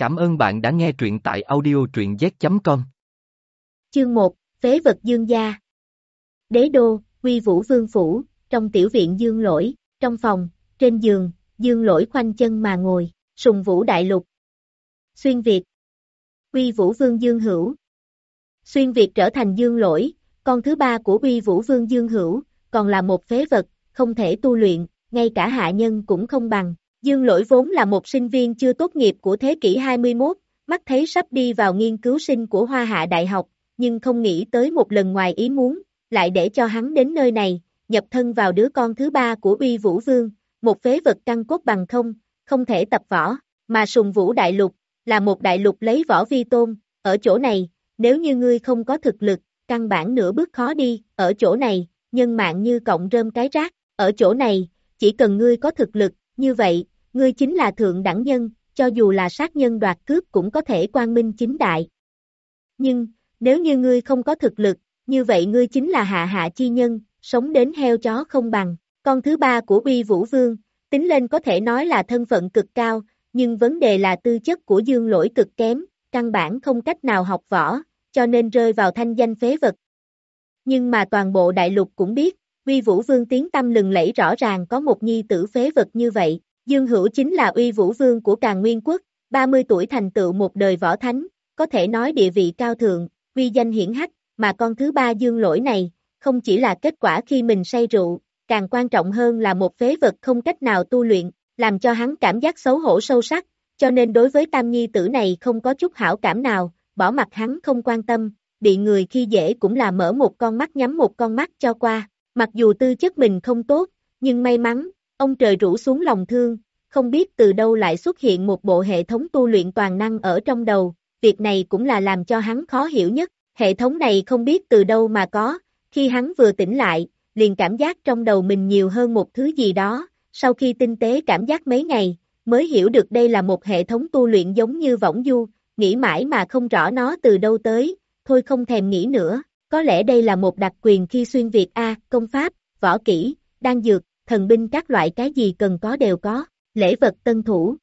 Cảm ơn bạn đã nghe truyện tại audio truyện z.com. Chương 1, Phế vật dương gia Đế đô, quy vũ vương phủ, trong tiểu viện dương lỗi, trong phòng, trên giường, dương lỗi khoanh chân mà ngồi, sùng vũ đại lục. Xuyên Việt Quy vũ vương dương hữu Xuyên Việt trở thành dương lỗi, con thứ ba của uy vũ vương dương hữu, còn là một phế vật, không thể tu luyện, ngay cả hạ nhân cũng không bằng. Dương lỗi vốn là một sinh viên chưa tốt nghiệp của thế kỷ 21, mắt thấy sắp đi vào nghiên cứu sinh của Hoa Hạ Đại học, nhưng không nghĩ tới một lần ngoài ý muốn, lại để cho hắn đến nơi này, nhập thân vào đứa con thứ ba của uy vũ vương, một phế vật căn cốt bằng không, không thể tập võ, mà sùng vũ đại lục, là một đại lục lấy võ vi tôn, ở chỗ này, nếu như ngươi không có thực lực, căn bản nửa bước khó đi, ở chỗ này, nhân mạng như cộng rơm cái rác, ở chỗ này, chỉ cần ngươi có thực lực, như vậy, ngươi chính là thượng đẳng nhân, cho dù là sát nhân đoạt cướp cũng có thể quang minh chính đại. Nhưng, nếu như ngươi không có thực lực, như vậy ngươi chính là hạ hạ chi nhân, sống đến heo chó không bằng. Con thứ ba của uy vũ vương, tính lên có thể nói là thân phận cực cao, nhưng vấn đề là tư chất của dương lỗi cực kém, căn bản không cách nào học võ, cho nên rơi vào thanh danh phế vật. Nhưng mà toàn bộ đại lục cũng biết, uy vũ vương tiếng tâm lừng lẫy rõ ràng có một nhi tử phế vật như vậy, Dương Hữu chính là uy vũ vương của Càng Nguyên Quốc, 30 tuổi thành tựu một đời võ thánh, có thể nói địa vị cao thượng, uy danh hiển hách, mà con thứ ba dương lỗi này, không chỉ là kết quả khi mình say rượu, càng quan trọng hơn là một phế vật không cách nào tu luyện, làm cho hắn cảm giác xấu hổ sâu sắc, cho nên đối với tam nhi tử này không có chút hảo cảm nào, bỏ mặt hắn không quan tâm, bị người khi dễ cũng là mở một con mắt nhắm một con mắt cho qua, mặc dù tư chất mình không tốt, nhưng may mắn, Ông trời rủ xuống lòng thương, không biết từ đâu lại xuất hiện một bộ hệ thống tu luyện toàn năng ở trong đầu, việc này cũng là làm cho hắn khó hiểu nhất, hệ thống này không biết từ đâu mà có, khi hắn vừa tỉnh lại, liền cảm giác trong đầu mình nhiều hơn một thứ gì đó, sau khi tinh tế cảm giác mấy ngày, mới hiểu được đây là một hệ thống tu luyện giống như võng du, nghĩ mãi mà không rõ nó từ đâu tới, thôi không thèm nghĩ nữa, có lẽ đây là một đặc quyền khi xuyên Việt A, công pháp, võ kỹ, đang dược, thần binh các loại cái gì cần có đều có, lễ vật tân thủ.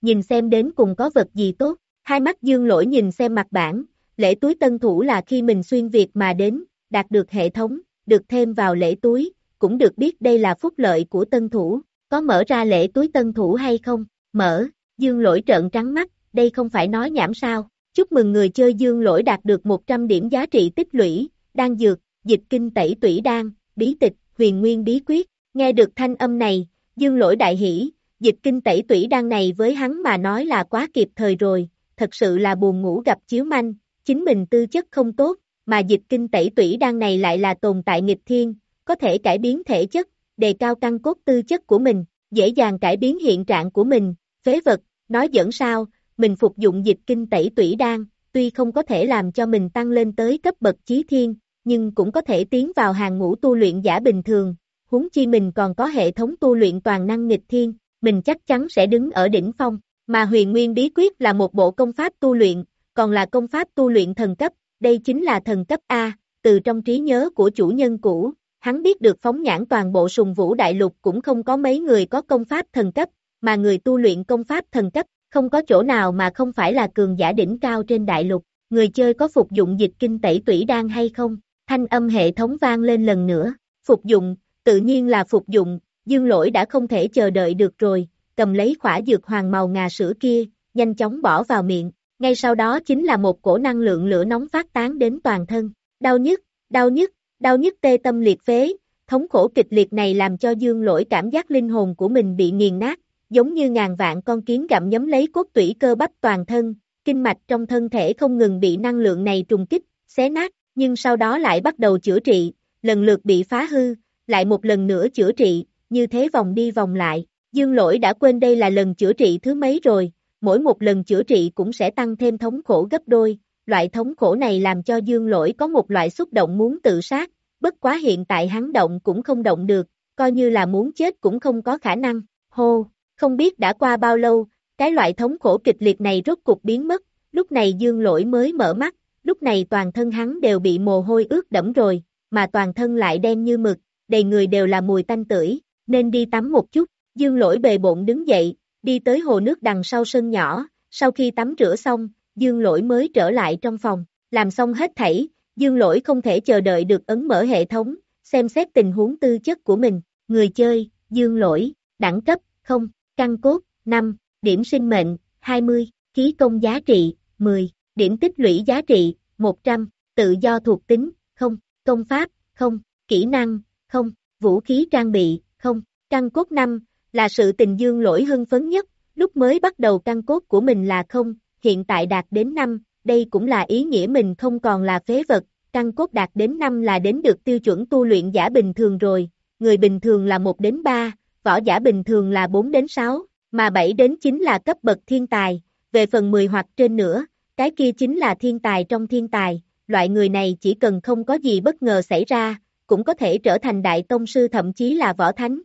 Nhìn xem đến cùng có vật gì tốt, hai mắt dương lỗi nhìn xem mặt bản, lễ túi tân thủ là khi mình xuyên Việt mà đến, đạt được hệ thống, được thêm vào lễ túi, cũng được biết đây là phúc lợi của tân thủ, có mở ra lễ túi tân thủ hay không, mở, dương lỗi trợn trắng mắt, đây không phải nói nhảm sao, chúc mừng người chơi dương lỗi đạt được 100 điểm giá trị tích lũy, đan dược, dịch kinh tẩy tủy đan, bí tịch, huyền nguyên bí quyết, Nghe được thanh âm này, dương lỗi đại hỷ, dịch kinh tẩy tủy đan này với hắn mà nói là quá kịp thời rồi, thật sự là buồn ngủ gặp chiếu manh, chính mình tư chất không tốt, mà dịch kinh tẩy tủy đan này lại là tồn tại nghịch thiên, có thể cải biến thể chất, đề cao căn cốt tư chất của mình, dễ dàng cải biến hiện trạng của mình, phế vật, nói dẫn sao, mình phục dụng dịch kinh tẩy tủy đan, tuy không có thể làm cho mình tăng lên tới cấp bậc chí thiên, nhưng cũng có thể tiến vào hàng ngũ tu luyện giả bình thường, huống chi mình còn có hệ thống tu luyện toàn năng nghịch thiên, mình chắc chắn sẽ đứng ở đỉnh phong, mà huyền nguyên bí quyết là một bộ công pháp tu luyện, còn là công pháp tu luyện thần cấp, đây chính là thần cấp A, từ trong trí nhớ của chủ nhân cũ, hắn biết được phóng nhãn toàn bộ sùng vũ đại lục cũng không có mấy người có công pháp thần cấp, mà người tu luyện công pháp thần cấp, không có chỗ nào mà không phải là cường giả đỉnh cao trên đại lục, người chơi có phục dụng dịch kinh tẩy tủy đan hay không, thanh âm hệ thống vang lên lần nữa, phục dụng, tự nhiên là phục dụng, dương lỗi đã không thể chờ đợi được rồi, cầm lấy khỏa dược hoàng màu ngà sữa kia, nhanh chóng bỏ vào miệng, ngay sau đó chính là một cổ năng lượng lửa nóng phát tán đến toàn thân, đau nhức, đau nhức, đau nhức tê tâm liệt phế, thống khổ kịch liệt này làm cho dương lỗi cảm giác linh hồn của mình bị nghiền nát, giống như ngàn vạn con kiến gặm nhấm lấy cốt tủy cơ bắp toàn thân, kinh mạch trong thân thể không ngừng bị năng lượng này trùng kích, xé nát, nhưng sau đó lại bắt đầu chữa trị, lần lượt bị phá hư, lại một lần nữa chữa trị, như thế vòng đi vòng lại. Dương lỗi đã quên đây là lần chữa trị thứ mấy rồi, mỗi một lần chữa trị cũng sẽ tăng thêm thống khổ gấp đôi, loại thống khổ này làm cho dương lỗi có một loại xúc động muốn tự sát, bất quá hiện tại hắn động cũng không động được, coi như là muốn chết cũng không có khả năng, hô, không biết đã qua bao lâu, cái loại thống khổ kịch liệt này rốt cục biến mất, lúc này dương lỗi mới mở mắt, lúc này toàn thân hắn đều bị mồ hôi ướt đẫm rồi, mà toàn thân lại đen như mực, đầy người đều là mùi tanh tưởi, nên đi tắm một chút, dương lỗi bề bộn đứng dậy, đi tới hồ nước đằng sau sân nhỏ, sau khi tắm rửa xong, dương lỗi mới trở lại trong phòng, làm xong hết thảy, dương lỗi không thể chờ đợi được ấn mở hệ thống, xem xét tình huống tư chất của mình, người chơi, dương lỗi, đẳng cấp, không, căn cốt, 5, điểm sinh mệnh, 20, khí công giá trị, 10, điểm tích lũy giá trị, 100, tự do thuộc tính, không, công pháp, không, kỹ năng, không, vũ khí trang bị, không, căn cốt 5, là sự tình dương lỗi hưng phấn nhất, lúc mới bắt đầu căn cốt của mình là không, hiện tại đạt đến 5, đây cũng là ý nghĩa mình không còn là phế vật, căn cốt đạt đến 5 là đến được tiêu chuẩn tu luyện giả bình thường rồi, người bình thường là 1 đến 3, võ giả bình thường là 4 đến 6, mà 7 đến 9 là cấp bậc thiên tài, về phần 10 hoặc trên nữa, cái kia chính là thiên tài trong thiên tài, loại người này chỉ cần không có gì bất ngờ xảy ra, cũng có thể trở thành đại tông sư thậm chí là võ thánh.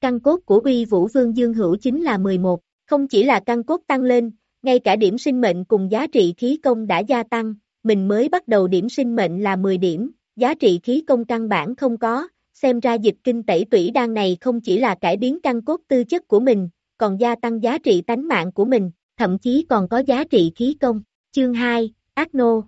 Căn cốt của uy vũ vương Dương Hữu chính là 11, không chỉ là căn cốt tăng lên, ngay cả điểm sinh mệnh cùng giá trị khí công đã gia tăng, mình mới bắt đầu điểm sinh mệnh là 10 điểm, giá trị khí công căn bản không có, xem ra dịch kinh tẩy tủy đan này không chỉ là cải biến căn cốt tư chất của mình, còn gia tăng giá trị tánh mạng của mình, thậm chí còn có giá trị khí công. Chương 2, Ác Nô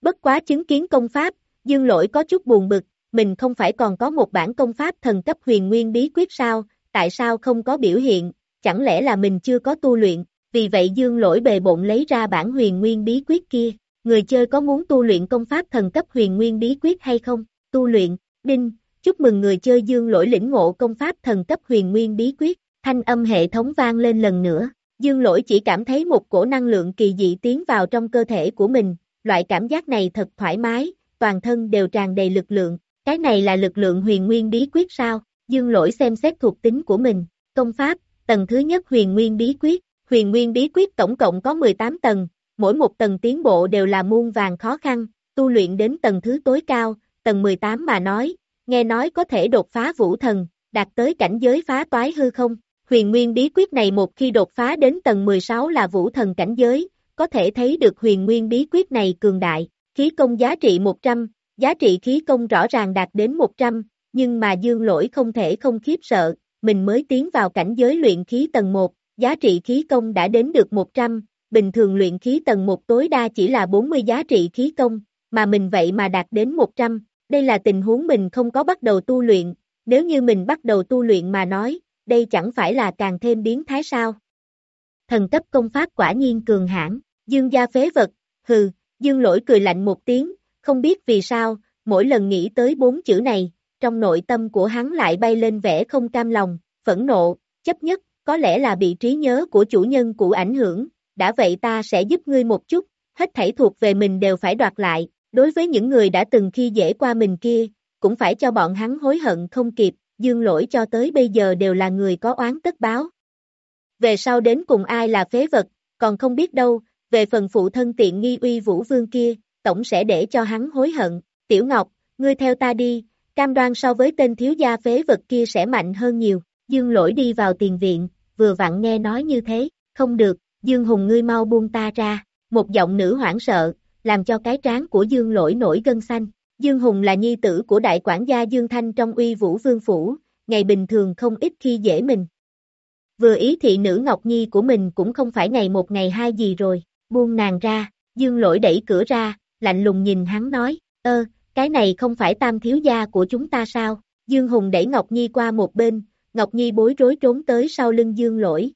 Bất quá chứng kiến công pháp, dương lỗi có chút buồn bực, mình không phải còn có một bản công pháp thần cấp huyền nguyên bí quyết sao, tại sao không có biểu hiện, chẳng lẽ là mình chưa có tu luyện, vì vậy dương lỗi bề bộn lấy ra bản huyền nguyên bí quyết kia, người chơi có muốn tu luyện công pháp thần cấp huyền nguyên bí quyết hay không, tu luyện, đinh, chúc mừng người chơi dương lỗi lĩnh ngộ công pháp thần cấp huyền nguyên bí quyết, thanh âm hệ thống vang lên lần nữa, dương lỗi chỉ cảm thấy một cổ năng lượng kỳ dị tiến vào trong cơ thể của mình, loại cảm giác này thật thoải mái, toàn thân đều tràn đầy lực lượng, cái này là lực lượng huyền nguyên bí quyết sao, dương lỗi xem xét thuộc tính của mình, công pháp, tầng thứ nhất huyền nguyên bí quyết, huyền nguyên bí quyết tổng cộng có 18 tầng, mỗi một tầng tiến bộ đều là muôn vàng khó khăn, tu luyện đến tầng thứ tối cao, tầng 18 mà nói, nghe nói có thể đột phá vũ thần, đạt tới cảnh giới phá toái hư không. Huyền nguyên bí quyết này một khi đột phá đến tầng 16 là vũ thần cảnh giới, có thể thấy được huyền nguyên bí quyết này cường đại, khí công giá trị 100, giá trị khí công rõ ràng đạt đến 100, nhưng mà dương lỗi không thể không khiếp sợ, mình mới tiến vào cảnh giới luyện khí tầng 1, giá trị khí công đã đến được 100, bình thường luyện khí tầng 1 tối đa chỉ là 40 giá trị khí công, mà mình vậy mà đạt đến 100, đây là tình huống mình không có bắt đầu tu luyện, nếu như mình bắt đầu tu luyện mà nói, đây chẳng phải là càng thêm biến thái sao. Thần cấp công pháp quả nhiên cường hãn, dương gia phế vật, hừ, dương lỗi cười lạnh một tiếng, không biết vì sao, mỗi lần nghĩ tới bốn chữ này, trong nội tâm của hắn lại bay lên vẻ không cam lòng, phẫn nộ, chấp nhất, có lẽ là bị trí nhớ của chủ nhân cụ ảnh hưởng, đã vậy ta sẽ giúp ngươi một chút, hết thảy thuộc về mình đều phải đoạt lại, đối với những người đã từng khi dễ qua mình kia, cũng phải cho bọn hắn hối hận không kịp, dương lỗi cho tới bây giờ đều là người có oán tất báo. Về sau đến cùng ai là phế vật, còn không biết đâu, về phần phụ thân tiện nghi uy vũ vương kia, tổng sẽ để cho hắn hối hận, tiểu ngọc, ngươi theo ta đi, cam đoan so với tên thiếu gia phế vật kia sẽ mạnh hơn nhiều, dương lỗi đi vào tiền viện, vừa vặn nghe nói như thế, không được, Dương Hùng ngươi mau buông ta ra, một giọng nữ hoảng sợ, làm cho cái trán của Dương lỗi nổi gân xanh. Dương Hùng là nhi tử của đại quản gia Dương Thanh trong uy vũ vương phủ, ngày bình thường không ít khi dễ mình. Vừa ý thị nữ Ngọc Nhi của mình cũng không phải ngày một ngày hai gì rồi, buông nàng ra, Dương lỗi đẩy cửa ra, lạnh lùng nhìn hắn nói, ơ, cái này không phải tam thiếu gia của chúng ta sao? Dương Hùng đẩy Ngọc Nhi qua một bên, Ngọc Nhi bối rối trốn tới sau lưng Dương lỗi,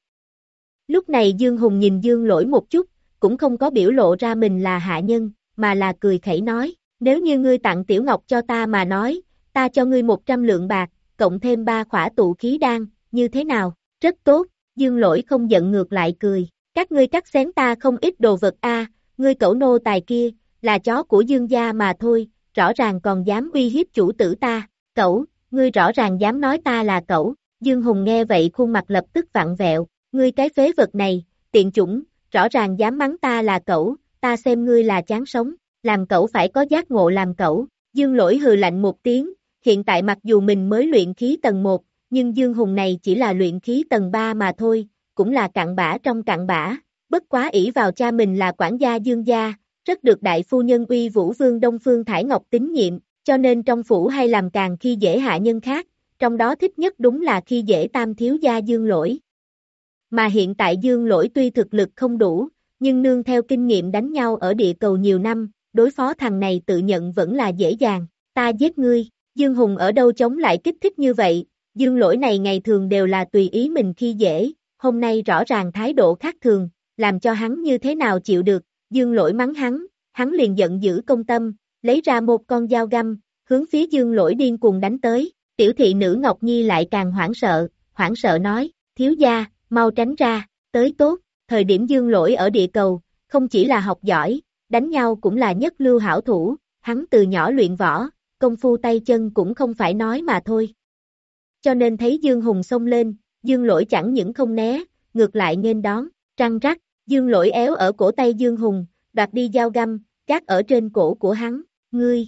Lúc này Dương Hùng nhìn Dương lỗi một chút, cũng không có biểu lộ ra mình là hạ nhân, mà là cười khẩy nói, nếu như ngươi tặng Tiểu Ngọc cho ta mà nói, ta cho ngươi 100 lượng bạc, cộng thêm ba khỏa tụ khí đan, như thế nào, rất tốt, Dương lỗi không giận ngược lại cười, các ngươi cắt xén ta không ít đồ vật a ngươi cẩu nô tài kia, là chó của Dương gia mà thôi, rõ ràng còn dám uy hiếp chủ tử ta, cẩu, ngươi rõ ràng dám nói ta là cẩu, Dương Hùng nghe vậy khuôn mặt lập tức vặn vẹo, Ngươi cái phế vật này, tiện chủng, rõ ràng dám mắng ta là cẩu, ta xem ngươi là chán sống, làm cẩu phải có giác ngộ làm cẩu. Dương lỗi hừ lạnh một tiếng, hiện tại mặc dù mình mới luyện khí tầng 1, nhưng Dương Hùng này chỉ là luyện khí tầng 3 mà thôi, cũng là cặn bã trong cặn bã, bất quá ỷ vào cha mình là quản gia Dương gia, rất được đại phu nhân uy vũ vương Đông Phương Thải Ngọc tín nhiệm, cho nên trong phủ hay làm càng khi dễ hạ nhân khác, trong đó thích nhất đúng là khi dễ tam thiếu gia Dương lỗi. Mà hiện tại dương lỗi tuy thực lực không đủ, nhưng nương theo kinh nghiệm đánh nhau ở địa cầu nhiều năm, đối phó thằng này tự nhận vẫn là dễ dàng, ta giết ngươi, Dương Hùng ở đâu chống lại kích thích như vậy, dương lỗi này ngày thường đều là tùy ý mình khi dễ, hôm nay rõ ràng thái độ khác thường, làm cho hắn như thế nào chịu được, dương lỗi mắng hắn, hắn liền giận dữ công tâm, lấy ra một con dao găm, hướng phía dương lỗi điên cuồng đánh tới, tiểu thị nữ Ngọc Nhi lại càng hoảng sợ, hoảng sợ nói, thiếu gia, mau tránh ra, tới tốt, thời điểm dương lỗi ở địa cầu, không chỉ là học giỏi, đánh nhau cũng là nhất lưu hảo thủ, hắn từ nhỏ luyện võ, công phu tay chân cũng không phải nói mà thôi. Cho nên thấy Dương Hùng xông lên, Dương lỗi chẳng những không né, ngược lại nghênh đón, trăng rắc, Dương lỗi éo ở cổ tay Dương Hùng, đoạt đi dao găm, gác ở trên cổ của hắn, ngươi.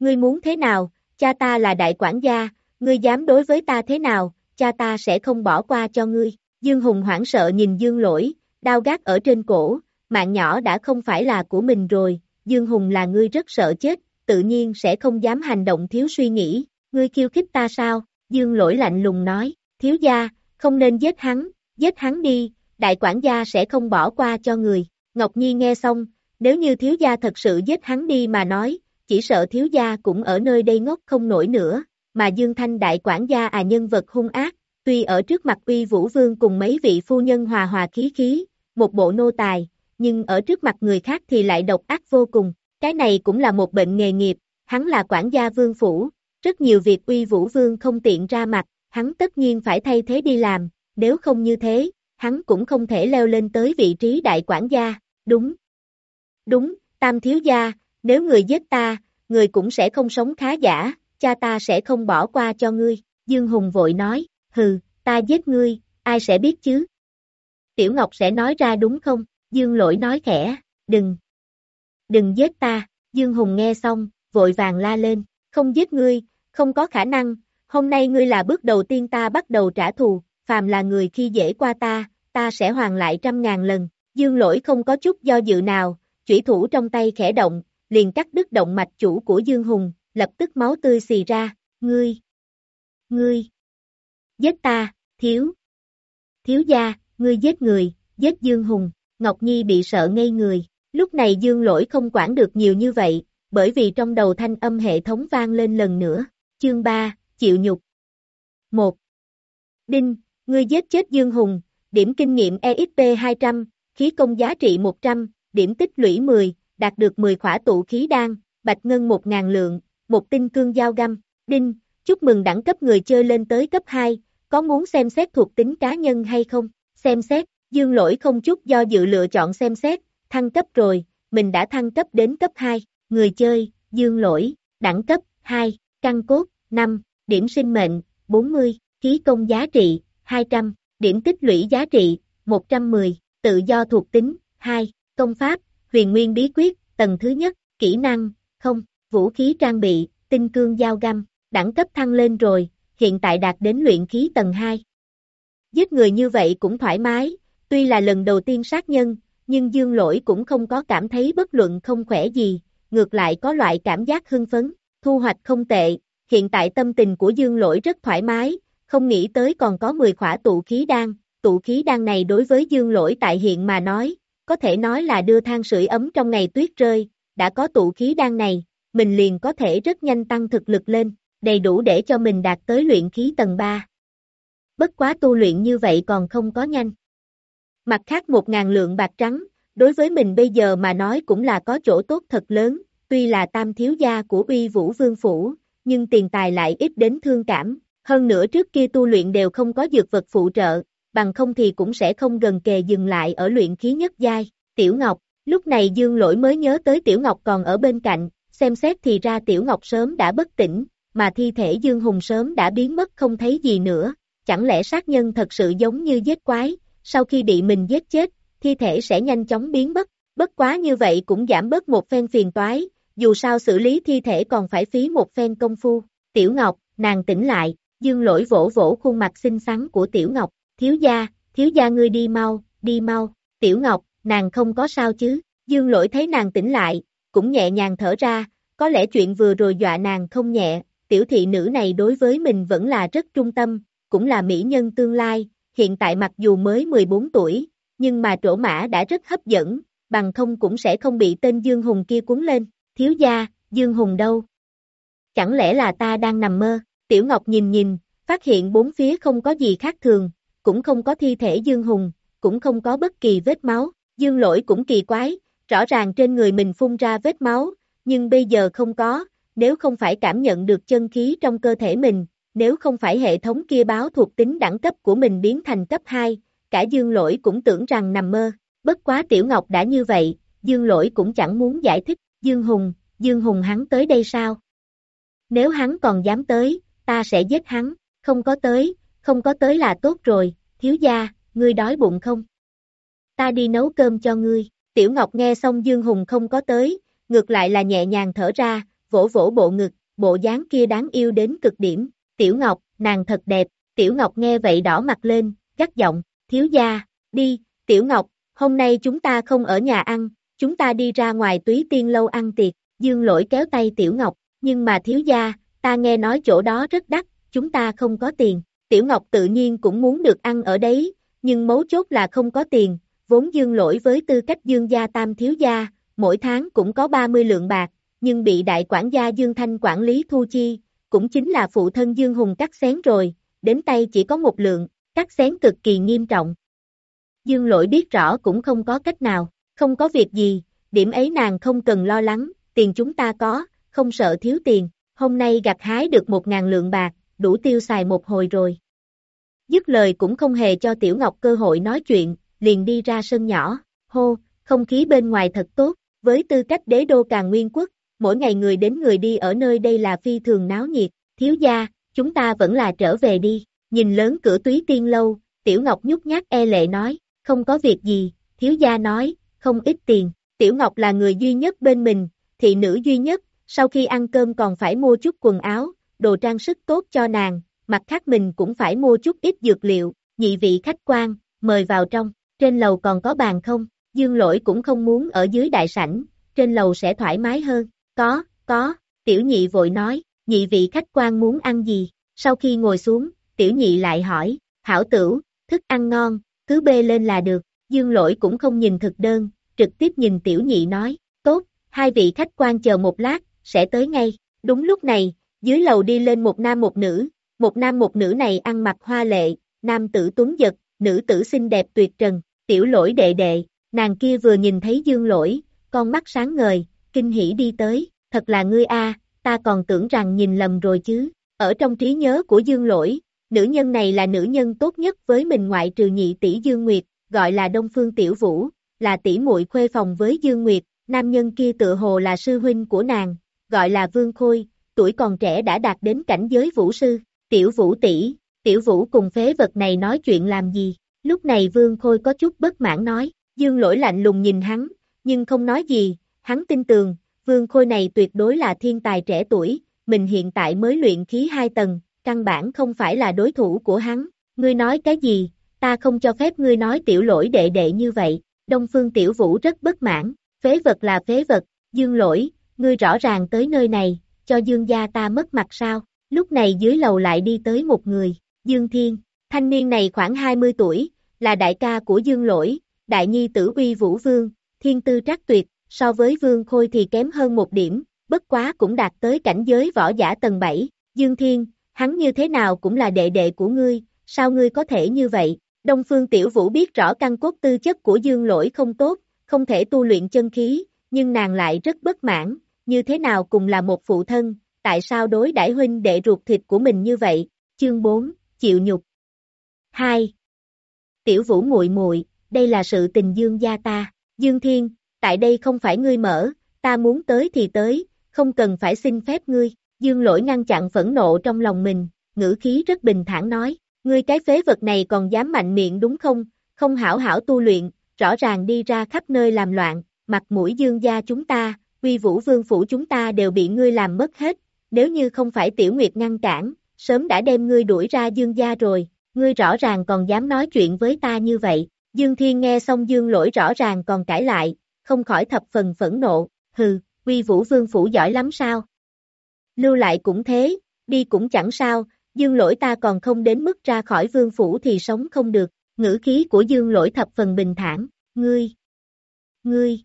Ngươi muốn thế nào, cha ta là đại quản gia, ngươi dám đối với ta thế nào, cha ta sẽ không bỏ qua cho ngươi. Dương Hùng hoảng sợ nhìn Dương lỗi, đau gác ở trên cổ, mạng nhỏ đã không phải là của mình rồi, Dương Hùng là ngươi rất sợ chết, tự nhiên sẽ không dám hành động thiếu suy nghĩ, ngươi khiêu khích ta sao, Dương lỗi lạnh lùng nói, thiếu gia, không nên giết hắn, giết hắn đi, đại quản gia sẽ không bỏ qua cho người, Ngọc Nhi nghe xong, nếu như thiếu gia thật sự giết hắn đi mà nói, chỉ sợ thiếu gia cũng ở nơi đây ngốc không nổi nữa, mà Dương Thanh đại quản gia à nhân vật hung ác, tuy ở trước mặt uy vũ vương cùng mấy vị phu nhân hòa hòa khí khí, một bộ nô tài, nhưng ở trước mặt người khác thì lại độc ác vô cùng, cái này cũng là một bệnh nghề nghiệp, hắn là quản gia vương phủ, rất nhiều việc uy vũ vương không tiện ra mặt, hắn tất nhiên phải thay thế đi làm, nếu không như thế, hắn cũng không thể leo lên tới vị trí đại quản gia, đúng. Đúng, tam thiếu gia, nếu người giết ta, người cũng sẽ không sống khá giả, cha ta sẽ không bỏ qua cho ngươi, Dương Hùng vội nói, hừ, ta giết ngươi, ai sẽ biết chứ? Tiểu Ngọc sẽ nói ra đúng không? Dương Lỗi nói khẽ, đừng, đừng giết ta, Dương Hùng nghe xong, vội vàng la lên, không giết ngươi, không có khả năng, hôm nay ngươi là bước đầu tiên ta bắt đầu trả thù, phàm là người khi dễ qua ta, ta sẽ hoàn lại trăm ngàn lần, dương lỗi không có chút do dự nào, chủy thủ trong tay khẽ động, liền cắt đứt động mạch chủ của Dương Hùng, lập tức máu tươi xì ra, ngươi, ngươi, giết ta, thiếu, thiếu gia, ngươi giết người, giết Dương Hùng, Ngọc Nhi bị sợ ngây người, lúc này Dương lỗi không quản được nhiều như vậy, bởi vì trong đầu thanh âm hệ thống vang lên lần nữa, chương 3, chịu nhục. 1. Đinh, ngươi giết chết Dương Hùng, điểm kinh nghiệm EXP 200, khí công giá trị 100, điểm tích lũy 10, đạt được 10 khỏa tụ khí đan, bạch ngân 1.000 lượng, một tinh cương giao găm, đinh, chúc mừng đẳng cấp người chơi lên tới cấp 2, có muốn xem xét thuộc tính cá nhân hay không, xem xét, dương lỗi không chút do dự lựa chọn xem xét, thăng cấp rồi, mình đã thăng cấp đến cấp 2, người chơi, dương lỗi, đẳng cấp, 2, căn cốt, 5, điểm sinh mệnh, 40, khí công giá trị, 200, điểm tích lũy giá trị, 110, tự do thuộc tính, 2, công pháp, huyền nguyên bí quyết, tầng thứ nhất, kỹ năng, không, vũ khí trang bị, tinh cương dao găm, đẳng cấp thăng lên rồi, hiện tại đạt đến luyện khí tầng 2. Giết người như vậy cũng thoải mái, tuy là lần đầu tiên sát nhân, nhưng dương lỗi cũng không có cảm thấy bất luận không khỏe gì, ngược lại có loại cảm giác hưng phấn, thu hoạch không tệ, hiện tại tâm tình của dương lỗi rất thoải mái, không nghĩ tới còn có 10 khỏa tụ khí đan, tụ khí đan này đối với dương lỗi tại hiện mà nói, có thể nói là đưa than sưởi ấm trong ngày tuyết rơi, đã có tụ khí đan này, mình liền có thể rất nhanh tăng thực lực lên, đầy đủ để cho mình đạt tới luyện khí tầng 3. Bất quá tu luyện như vậy còn không có nhanh. Mặt khác một ngàn lượng bạc trắng, đối với mình bây giờ mà nói cũng là có chỗ tốt thật lớn, tuy là tam thiếu gia của uy vũ vương phủ, nhưng tiền tài lại ít đến thương cảm, hơn nữa trước kia tu luyện đều không có dược vật phụ trợ, bằng không thì cũng sẽ không gần kề dừng lại ở luyện khí nhất giai, Tiểu Ngọc, lúc này Dương Lỗi mới nhớ tới Tiểu Ngọc còn ở bên cạnh, xem xét thì ra Tiểu Ngọc sớm đã bất tỉnh, mà thi thể Dương Hùng sớm đã biến mất không thấy gì nữa, chẳng lẽ sát nhân thật sự giống như giết quái, sau khi bị mình giết chết, thi thể sẽ nhanh chóng biến mất, bất quá như vậy cũng giảm bớt một phen phiền toái, dù sao xử lý thi thể còn phải phí một phen công phu. Tiểu Ngọc, nàng tỉnh lại, dương lỗi vỗ vỗ khuôn mặt xinh xắn của Tiểu Ngọc, thiếu gia, thiếu gia ngươi đi mau, đi mau, Tiểu Ngọc, nàng không có sao chứ, dương lỗi thấy nàng tỉnh lại, cũng nhẹ nhàng thở ra, có lẽ chuyện vừa rồi dọa nàng không nhẹ, tiểu thị nữ này đối với mình vẫn là rất trung tâm, cũng là mỹ nhân tương lai, hiện tại mặc dù mới 14 tuổi, nhưng mà trổ mã đã rất hấp dẫn, bằng không cũng sẽ không bị tên Dương Hùng kia cuốn lên, thiếu gia, Dương Hùng đâu? Chẳng lẽ là ta đang nằm mơ? Tiểu Ngọc nhìn nhìn, phát hiện bốn phía không có gì khác thường, cũng không có thi thể Dương Hùng, cũng không có bất kỳ vết máu, Dương lỗi cũng kỳ quái, rõ ràng trên người mình phun ra vết máu, nhưng bây giờ không có, nếu không phải cảm nhận được chân khí trong cơ thể mình, nếu không phải hệ thống kia báo thuộc tính đẳng cấp của mình biến thành cấp 2, cả dương lỗi cũng tưởng rằng nằm mơ, bất quá Tiểu Ngọc đã như vậy, dương lỗi cũng chẳng muốn giải thích, Dương Hùng, Dương Hùng hắn tới đây sao? Nếu hắn còn dám tới, ta sẽ giết hắn, không có tới, không có tới là tốt rồi, thiếu gia, ngươi đói bụng không? Ta đi nấu cơm cho ngươi, Tiểu Ngọc nghe xong Dương Hùng không có tới, ngược lại là nhẹ nhàng thở ra, vỗ vỗ bộ ngực, bộ dáng kia đáng yêu đến cực điểm, Tiểu Ngọc, nàng thật đẹp, Tiểu Ngọc nghe vậy đỏ mặt lên, gắt giọng, thiếu gia, đi, Tiểu Ngọc, hôm nay chúng ta không ở nhà ăn, chúng ta đi ra ngoài túy tiên lâu ăn tiệc, Dương lỗi kéo tay Tiểu Ngọc, nhưng mà thiếu gia, ta nghe nói chỗ đó rất đắt, chúng ta không có tiền, Tiểu Ngọc tự nhiên cũng muốn được ăn ở đấy, nhưng mấu chốt là không có tiền, vốn Dương lỗi với tư cách Dương gia tam thiếu gia, mỗi tháng cũng có 30 lượng bạc, nhưng bị đại quản gia Dương Thanh quản lý thu chi, cũng chính là phụ thân Dương Hùng cắt xén rồi, đến tay chỉ có một lượng, cắt xén cực kỳ nghiêm trọng. Dương lỗi biết rõ cũng không có cách nào, không có việc gì, điểm ấy nàng không cần lo lắng, tiền chúng ta có, không sợ thiếu tiền, hôm nay gặt hái được một ngàn lượng bạc, đủ tiêu xài một hồi rồi. Dứt lời cũng không hề cho Tiểu Ngọc cơ hội nói chuyện, liền đi ra sân nhỏ, hô, không khí bên ngoài thật tốt, với tư cách đế đô càng nguyên quốc, mỗi ngày người đến người đi ở nơi đây là phi thường náo nhiệt, thiếu gia, chúng ta vẫn là trở về đi, nhìn lớn cửa túy tiên lâu, Tiểu Ngọc nhút nhát e lệ nói, không có việc gì, thiếu gia nói, không ít tiền, Tiểu Ngọc là người duy nhất bên mình, thị nữ duy nhất, sau khi ăn cơm còn phải mua chút quần áo, đồ trang sức tốt cho nàng, mặt khác mình cũng phải mua chút ít dược liệu, nhị vị khách quan, mời vào trong, trên lầu còn có bàn không, dương lỗi cũng không muốn ở dưới đại sảnh, trên lầu sẽ thoải mái hơn, có, có, tiểu nhị vội nói, nhị vị khách quan muốn ăn gì, sau khi ngồi xuống, tiểu nhị lại hỏi, hảo tửu, thức ăn ngon, cứ bê lên là được, dương lỗi cũng không nhìn thực đơn, trực tiếp nhìn tiểu nhị nói, tốt, hai vị khách quan chờ một lát, sẽ tới ngay, đúng lúc này, dưới lầu đi lên một nam một nữ, một nam một nữ này ăn mặc hoa lệ, nam tử tuấn giật, nữ tử xinh đẹp tuyệt trần, tiểu lỗi đệ đệ, nàng kia vừa nhìn thấy dương lỗi, con mắt sáng ngời, kinh hỉ đi tới, thật là ngươi a, ta còn tưởng rằng nhìn lầm rồi chứ, ở trong trí nhớ của dương lỗi, nữ nhân này là nữ nhân tốt nhất với mình ngoại trừ nhị tỷ Dương Nguyệt, gọi là Đông Phương Tiểu Vũ, là tỷ muội khuê phòng với Dương Nguyệt, nam nhân kia tự hồ là sư huynh của nàng, gọi là Vương Khôi, tuổi còn trẻ đã đạt đến cảnh giới vũ sư, Tiểu Vũ tỷ, Tiểu Vũ cùng phế vật này nói chuyện làm gì, lúc này Vương Khôi có chút bất mãn nói, Dương lỗi lạnh lùng nhìn hắn, nhưng không nói gì, hắn tin tường, Vương Khôi này tuyệt đối là thiên tài trẻ tuổi, mình hiện tại mới luyện khí hai tầng, căn bản không phải là đối thủ của hắn, ngươi nói cái gì, ta không cho phép ngươi nói tiểu lỗi đệ đệ như vậy, Đông Phương Tiểu Vũ rất bất mãn, phế vật là phế vật, dương lỗi, ngươi rõ ràng tới nơi này, cho dương gia ta mất mặt sao, lúc này dưới lầu lại đi tới một người, Dương Thiên, thanh niên này khoảng 20 tuổi, là đại ca của Dương Lỗi, đại nhi tử uy vũ vương, thiên tư trác tuyệt, so với vương khôi thì kém hơn một điểm, bất quá cũng đạt tới cảnh giới võ giả tầng 7, Dương Thiên, hắn như thế nào cũng là đệ đệ của ngươi, sao ngươi có thể như vậy, Đông Phương Tiểu Vũ biết rõ căn cốt tư chất của Dương Lỗi không tốt, không thể tu luyện chân khí, nhưng nàng lại rất bất mãn, như thế nào cùng là một phụ thân, tại sao đối đãi huynh đệ ruột thịt của mình như vậy, chương 4, chịu nhục. 2. Tiểu Vũ muội muội, đây là sự tình Dương gia ta, Dương Thiên, tại đây không phải ngươi mở, ta muốn tới thì tới, không cần phải xin phép ngươi, Dương lỗi ngăn chặn phẫn nộ trong lòng mình, ngữ khí rất bình thản nói, ngươi cái phế vật này còn dám mạnh miệng đúng không, không hảo hảo tu luyện, rõ ràng đi ra khắp nơi làm loạn, mặt mũi dương gia chúng ta, uy vũ vương phủ chúng ta đều bị ngươi làm mất hết, nếu như không phải tiểu nguyệt ngăn cản, sớm đã đem ngươi đuổi ra dương gia rồi, ngươi rõ ràng còn dám nói chuyện với ta như vậy, dương thiên nghe xong dương lỗi rõ ràng còn cãi lại, không khỏi thập phần phẫn nộ, hừ, uy vũ vương phủ giỏi lắm sao, lưu lại cũng thế, đi cũng chẳng sao, dương lỗi ta còn không đến mức ra khỏi vương phủ thì sống không được, ngữ khí của dương lỗi thập phần bình thản, ngươi, ngươi,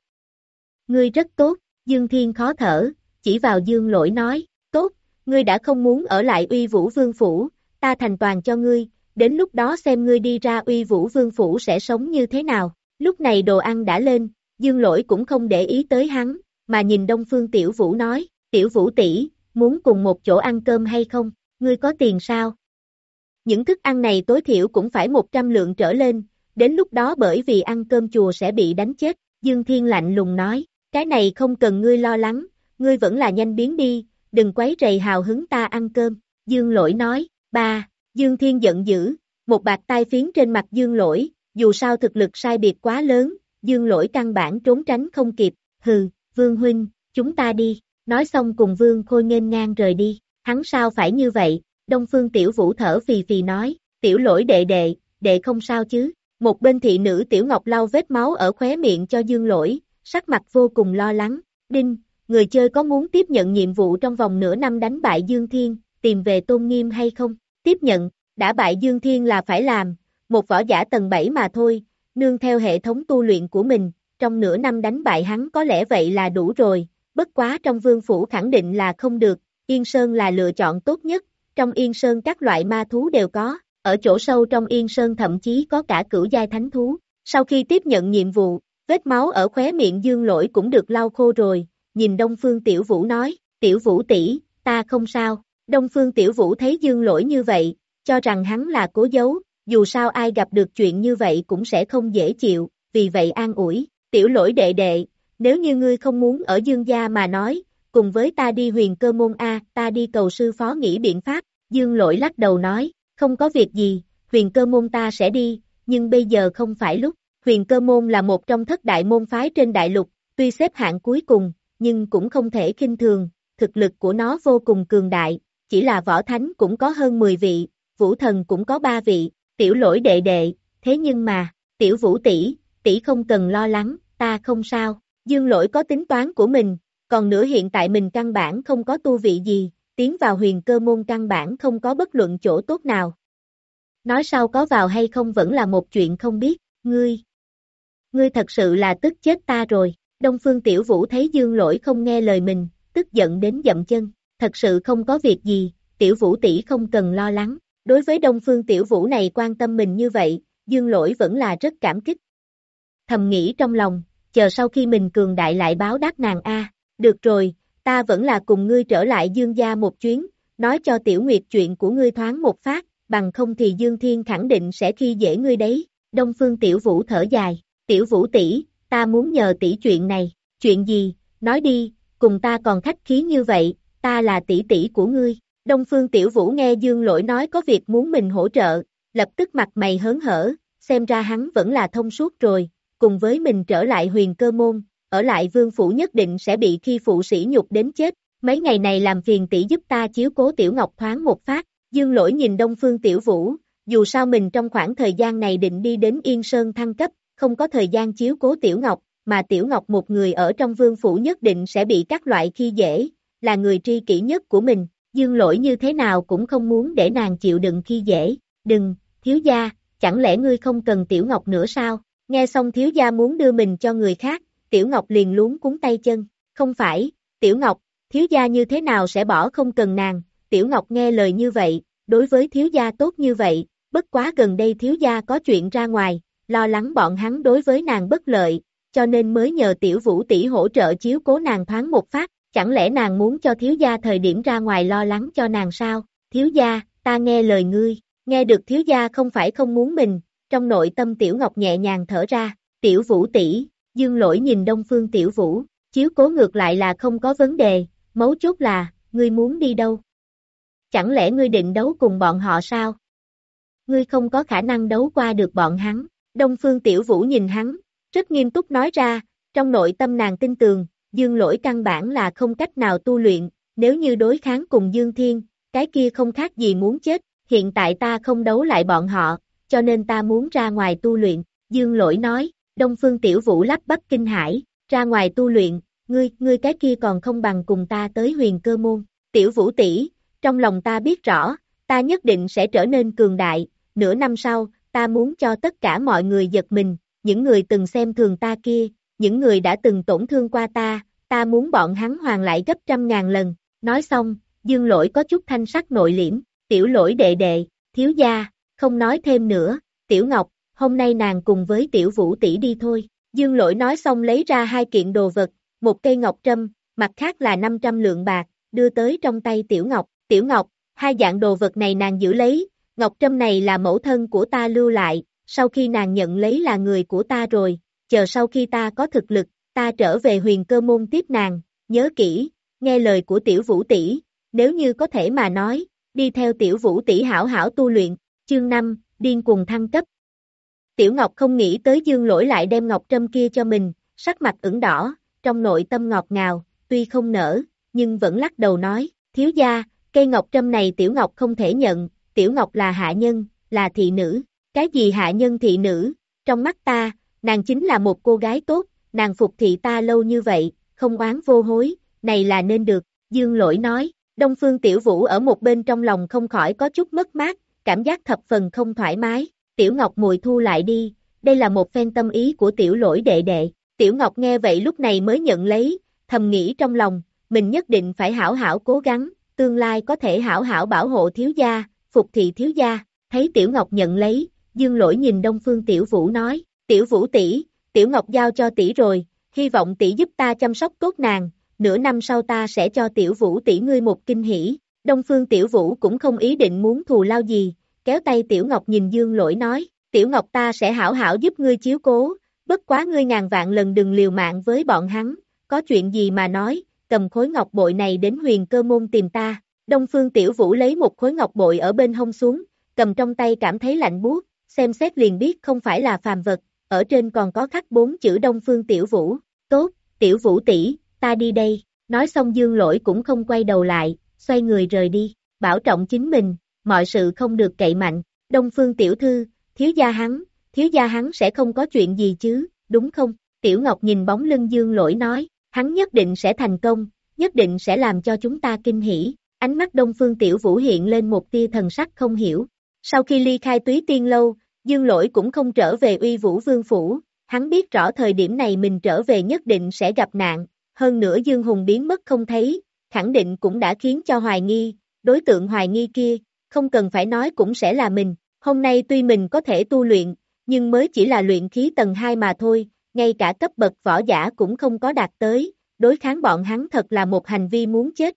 ngươi rất tốt, dương thiên khó thở, chỉ vào dương lỗi nói, tốt, ngươi đã không muốn ở lại uy vũ vương phủ, ta thành toàn cho ngươi, đến lúc đó xem ngươi đi ra uy vũ vương phủ sẽ sống như thế nào, lúc này đồ ăn đã lên, dương lỗi cũng không để ý tới hắn, mà nhìn đông phương tiểu vũ nói, tiểu vũ tỷ muốn cùng một chỗ ăn cơm hay không, ngươi có tiền sao? Những thức ăn này tối thiểu cũng phải 100 lượng trở lên, đến lúc đó bởi vì ăn cơm chùa sẽ bị đánh chết, Dương Thiên lạnh lùng nói, cái này không cần ngươi lo lắng, ngươi vẫn là nhanh biến đi, đừng quấy rầy hào hứng ta ăn cơm, Dương Lỗi nói, ba, Dương Thiên giận dữ, một bạc tai phiến trên mặt Dương Lỗi, dù sao thực lực sai biệt quá lớn, Dương Lỗi căn bản trốn tránh không kịp, hừ, Vương Huynh, chúng ta đi, nói xong cùng Vương Khôi nghênh ngang rời đi, hắn sao phải như vậy, Đông Phương Tiểu Vũ thở phì phì nói, Tiểu lỗi đệ đệ, đệ không sao chứ, một bên thị nữ Tiểu Ngọc lau vết máu ở khóe miệng cho Dương lỗi, sắc mặt vô cùng lo lắng, đinh, người chơi có muốn tiếp nhận nhiệm vụ trong vòng nửa năm đánh bại Dương Thiên, tìm về tôn nghiêm hay không, tiếp nhận, đã bại Dương Thiên là phải làm, một võ giả tầng 7 mà thôi, nương theo hệ thống tu luyện của mình, trong nửa năm đánh bại hắn có lẽ vậy là đủ rồi, bất quá trong vương phủ khẳng định là không được, Yên Sơn là lựa chọn tốt nhất, trong Yên Sơn các loại ma thú đều có, ở chỗ sâu trong Yên Sơn thậm chí có cả cửu giai thánh thú. Sau khi tiếp nhận nhiệm vụ, vết máu ở khóe miệng dương lỗi cũng được lau khô rồi, nhìn Đông Phương Tiểu Vũ nói, Tiểu Vũ tỷ ta không sao, Đông Phương Tiểu Vũ thấy dương lỗi như vậy, cho rằng hắn là cố giấu, dù sao ai gặp được chuyện như vậy cũng sẽ không dễ chịu, vì vậy an ủi, Tiểu lỗi đệ đệ, nếu như ngươi không muốn ở dương gia mà nói, cùng với ta đi huyền cơ môn A, ta đi cầu sư phó nghĩ biện pháp, dương lỗi lắc đầu nói, không có việc gì, huyền cơ môn ta sẽ đi, nhưng bây giờ không phải lúc, huyền cơ môn là một trong thất đại môn phái trên đại lục, tuy xếp hạng cuối cùng, nhưng cũng không thể kinh thường, thực lực của nó vô cùng cường đại, chỉ là võ thánh cũng có hơn 10 vị, vũ thần cũng có 3 vị, tiểu lỗi đệ đệ, thế nhưng mà, tiểu vũ tỷ tỷ không cần lo lắng, ta không sao, dương lỗi có tính toán của mình, còn nữa hiện tại mình căn bản không có tu vị gì, tiến vào huyền cơ môn căn bản không có bất luận chỗ tốt nào. Nói sau có vào hay không vẫn là một chuyện không biết, ngươi. Ngươi thật sự là tức chết ta rồi, Đông Phương Tiểu Vũ thấy Dương Lỗi không nghe lời mình, tức giận đến dậm chân, thật sự không có việc gì, Tiểu Vũ tỷ không cần lo lắng. Đối với Đông Phương Tiểu Vũ này quan tâm mình như vậy, Dương Lỗi vẫn là rất cảm kích. Thầm nghĩ trong lòng, chờ sau khi mình cường đại lại báo đáp nàng A, được rồi, ta vẫn là cùng ngươi trở lại Dương gia một chuyến, nói cho Tiểu Nguyệt chuyện của ngươi thoáng một phát, bằng không thì Dương Thiên khẳng định sẽ khi dễ ngươi đấy. Đông Phương Tiểu Vũ thở dài, Tiểu Vũ tỷ, ta muốn nhờ tỷ chuyện này, chuyện gì, nói đi, cùng ta còn khách khí như vậy, ta là tỷ tỷ của ngươi. Đông Phương Tiểu Vũ nghe Dương Lỗi nói có việc muốn mình hỗ trợ, lập tức mặt mày hớn hở, xem ra hắn vẫn là thông suốt rồi, cùng với mình trở lại huyền cơ môn, ở lại vương phủ nhất định sẽ bị khi phụ sĩ nhục đến chết, mấy ngày này làm phiền tỷ giúp ta chiếu cố Tiểu Ngọc thoáng một phát, dương lỗi nhìn Đông Phương Tiểu Vũ, dù sao mình trong khoảng thời gian này định đi đến Yên Sơn thăng cấp, không có thời gian chiếu cố Tiểu Ngọc, mà Tiểu Ngọc một người ở trong vương phủ nhất định sẽ bị các loại khi dễ, là người tri kỷ nhất của mình, dương lỗi như thế nào cũng không muốn để nàng chịu đựng khi dễ, đừng, thiếu gia, chẳng lẽ ngươi không cần Tiểu Ngọc nữa sao, nghe xong thiếu gia muốn đưa mình cho người khác, Tiểu Ngọc liền luống cuốn tay chân, không phải, Tiểu Ngọc, thiếu gia như thế nào sẽ bỏ không cần nàng, Tiểu Ngọc nghe lời như vậy, đối với thiếu gia tốt như vậy, bất quá gần đây thiếu gia có chuyện ra ngoài, lo lắng bọn hắn đối với nàng bất lợi, cho nên mới nhờ Tiểu Vũ tỷ hỗ trợ chiếu cố nàng thoáng một phát, chẳng lẽ nàng muốn cho thiếu gia thời điểm ra ngoài lo lắng cho nàng sao, thiếu gia, ta nghe lời ngươi, nghe được thiếu gia không phải không muốn mình, trong nội tâm Tiểu Ngọc nhẹ nhàng thở ra, Tiểu Vũ tỷ Dương lỗi nhìn Đông Phương Tiểu Vũ, chiếu cố ngược lại là không có vấn đề, mấu chốt là, ngươi muốn đi đâu? Chẳng lẽ ngươi định đấu cùng bọn họ sao? Ngươi không có khả năng đấu qua được bọn hắn. Đông Phương Tiểu Vũ nhìn hắn, rất nghiêm túc nói ra, trong nội tâm nàng tin tường, dương lỗi căn bản là không cách nào tu luyện, nếu như đối kháng cùng dương thiên, cái kia không khác gì muốn chết, hiện tại ta không đấu lại bọn họ, cho nên ta muốn ra ngoài tu luyện, dương lỗi nói, Đông Phương Tiểu Vũ lắp bắp kinh hải, ra ngoài tu luyện, ngươi, ngươi cái kia còn không bằng cùng ta tới huyền cơ môn. Tiểu Vũ tỷ, trong lòng ta biết rõ, ta nhất định sẽ trở nên cường đại, nửa năm sau, ta muốn cho tất cả mọi người giật mình, những người từng xem thường ta kia, những người đã từng tổn thương qua ta, ta muốn bọn hắn hoàn lại gấp trăm ngàn lần, nói xong, dương lỗi có chút thanh sắc nội liễm, tiểu lỗi đệ đệ, thiếu gia, không nói thêm nữa, tiểu ngọc, hôm nay nàng cùng với tiểu vũ tỷ đi thôi, dương lỗi nói xong lấy ra hai kiện đồ vật, một cây ngọc trâm, mặt khác là 500 lượng bạc, đưa tới trong tay tiểu ngọc, tiểu ngọc, hai dạng đồ vật này nàng giữ lấy, ngọc trâm này là mẫu thân của ta lưu lại, sau khi nàng nhận lấy là người của ta rồi, chờ sau khi ta có thực lực, ta trở về huyền cơ môn tiếp nàng, nhớ kỹ, nghe lời của tiểu vũ tỷ, nếu như có thể mà nói, đi theo tiểu vũ tỷ hảo hảo tu luyện, chương 5, điên cùng thăng cấp. Tiểu Ngọc không nghĩ tới dương lỗi lại đem ngọc trâm kia cho mình, sắc mặt ửng đỏ, trong nội tâm ngọt ngào, tuy không nở, nhưng vẫn lắc đầu nói, thiếu gia, cây ngọc trâm này tiểu ngọc không thể nhận, tiểu ngọc là hạ nhân, là thị nữ, cái gì hạ nhân thị nữ, trong mắt ta, nàng chính là một cô gái tốt, nàng phục thị ta lâu như vậy, không oán vô hối, này là nên được, dương lỗi nói, Đông Phương Tiểu Vũ ở một bên trong lòng không khỏi có chút mất mát, cảm giác thập phần không thoải mái, Tiểu Ngọc mùi thu lại đi, đây là một phen tâm ý của Tiểu lỗi đệ đệ, Tiểu Ngọc nghe vậy lúc này mới nhận lấy, thầm nghĩ trong lòng, mình nhất định phải hảo hảo cố gắng, tương lai có thể hảo hảo bảo hộ thiếu gia, phục thị thiếu gia, thấy Tiểu Ngọc nhận lấy, Dương Lỗi nhìn Đông Phương Tiểu Vũ nói, Tiểu Vũ tỷ, Tiểu Ngọc giao cho tỷ rồi, hy vọng tỷ giúp ta chăm sóc tốt nàng, nửa năm sau ta sẽ cho Tiểu Vũ tỷ ngươi một kinh hỉ. Đông Phương Tiểu Vũ cũng không ý định muốn thù lao gì, kéo tay Tiểu Ngọc nhìn Dương Lỗi nói, Tiểu Ngọc ta sẽ hảo hảo giúp ngươi chiếu cố, bất quá ngươi ngàn vạn lần đừng liều mạng với bọn hắn, có chuyện gì mà nói, cầm khối ngọc bội này đến huyền cơ môn tìm ta. Đông Phương Tiểu Vũ lấy một khối ngọc bội ở bên hông xuống, cầm trong tay cảm thấy lạnh buốt, xem xét liền biết không phải là phàm vật, ở trên còn có khắc bốn chữ Đông Phương Tiểu Vũ, tốt, Tiểu Vũ tỷ, ta đi đây, nói xong dương lỗi cũng không quay đầu lại, xoay người rời đi, bảo trọng chính mình, mọi sự không được cậy mạnh, Đông Phương Tiểu Thư, thiếu gia hắn, thiếu gia hắn sẽ không có chuyện gì chứ, đúng không? Tiểu Ngọc nhìn bóng lưng dương lỗi nói, hắn nhất định sẽ thành công, nhất định sẽ làm cho chúng ta kinh hỉ. Ánh mắt Đông Phương Tiểu Vũ hiện lên một tia thần sắc không hiểu. Sau khi ly khai túy tiên lâu, Dương Lỗi cũng không trở về uy vũ vương phủ, hắn biết rõ thời điểm này mình trở về nhất định sẽ gặp nạn, hơn nữa Dương Hùng biến mất không thấy, khẳng định cũng đã khiến cho hoài nghi, đối tượng hoài nghi kia, không cần phải nói cũng sẽ là mình, hôm nay tuy mình có thể tu luyện, nhưng mới chỉ là luyện khí tầng 2 mà thôi, ngay cả cấp bậc võ giả cũng không có đạt tới, đối kháng bọn hắn thật là một hành vi muốn chết.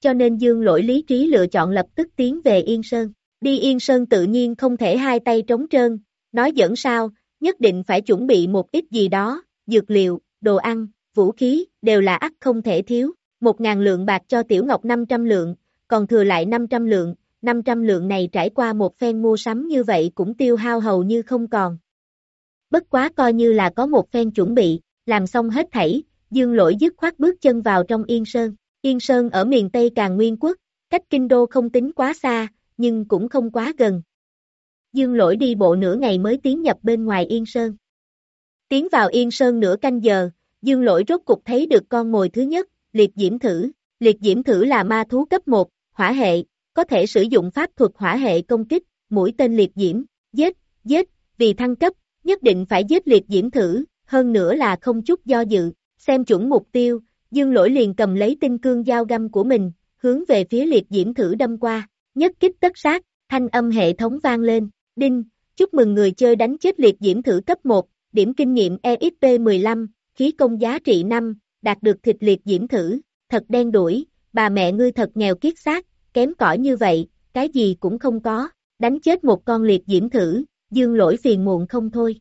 Cho nên Dương lỗi lý trí lựa chọn lập tức tiến về Yên Sơn. Đi Yên Sơn tự nhiên không thể hai tay trống trơn, nói dẫn sao, nhất định phải chuẩn bị một ít gì đó, dược liệu, đồ ăn, vũ khí, đều là ắt không thể thiếu. Một ngàn lượng bạc cho Tiểu Ngọc 500 lượng, còn thừa lại 500 lượng, 500 lượng này trải qua một phen mua sắm như vậy cũng tiêu hao hầu như không còn. Bất quá coi như là có một phen chuẩn bị, làm xong hết thảy, dương lỗi dứt khoát bước chân vào trong Yên Sơn. Yên Sơn ở miền Tây Càng Nguyên Quốc, cách kinh đô không tính quá xa, nhưng cũng không quá gần. Dương lỗi đi bộ nửa ngày mới tiến nhập bên ngoài Yên Sơn. Tiến vào Yên Sơn nửa canh giờ, Dương lỗi rốt cục thấy được con mồi thứ nhất, liệt diễm thử. Liệt diễm thử là ma thú cấp 1, hỏa hệ, có thể sử dụng pháp thuật hỏa hệ công kích, mũi tên liệt diễm, giết, giết, vì thăng cấp, nhất định phải giết liệt diễm thử, hơn nữa là không chút do dự, xem chuẩn mục tiêu, dương lỗi liền cầm lấy tinh cương dao găm của mình, hướng về phía liệt diễm thử đâm qua, nhất kích tất sát, thanh âm hệ thống vang lên, đinh, chúc mừng người chơi đánh chết liệt diễm thử cấp 1, điểm kinh nghiệm EXP 15, khí công giá trị 5, đạt được thịt liệt diễm thử, thật đen đuổi, bà mẹ ngươi thật nghèo kiết xác, kém cỏi như vậy, cái gì cũng không có, đánh chết một con liệt diễm thử, dương lỗi phiền muộn không thôi.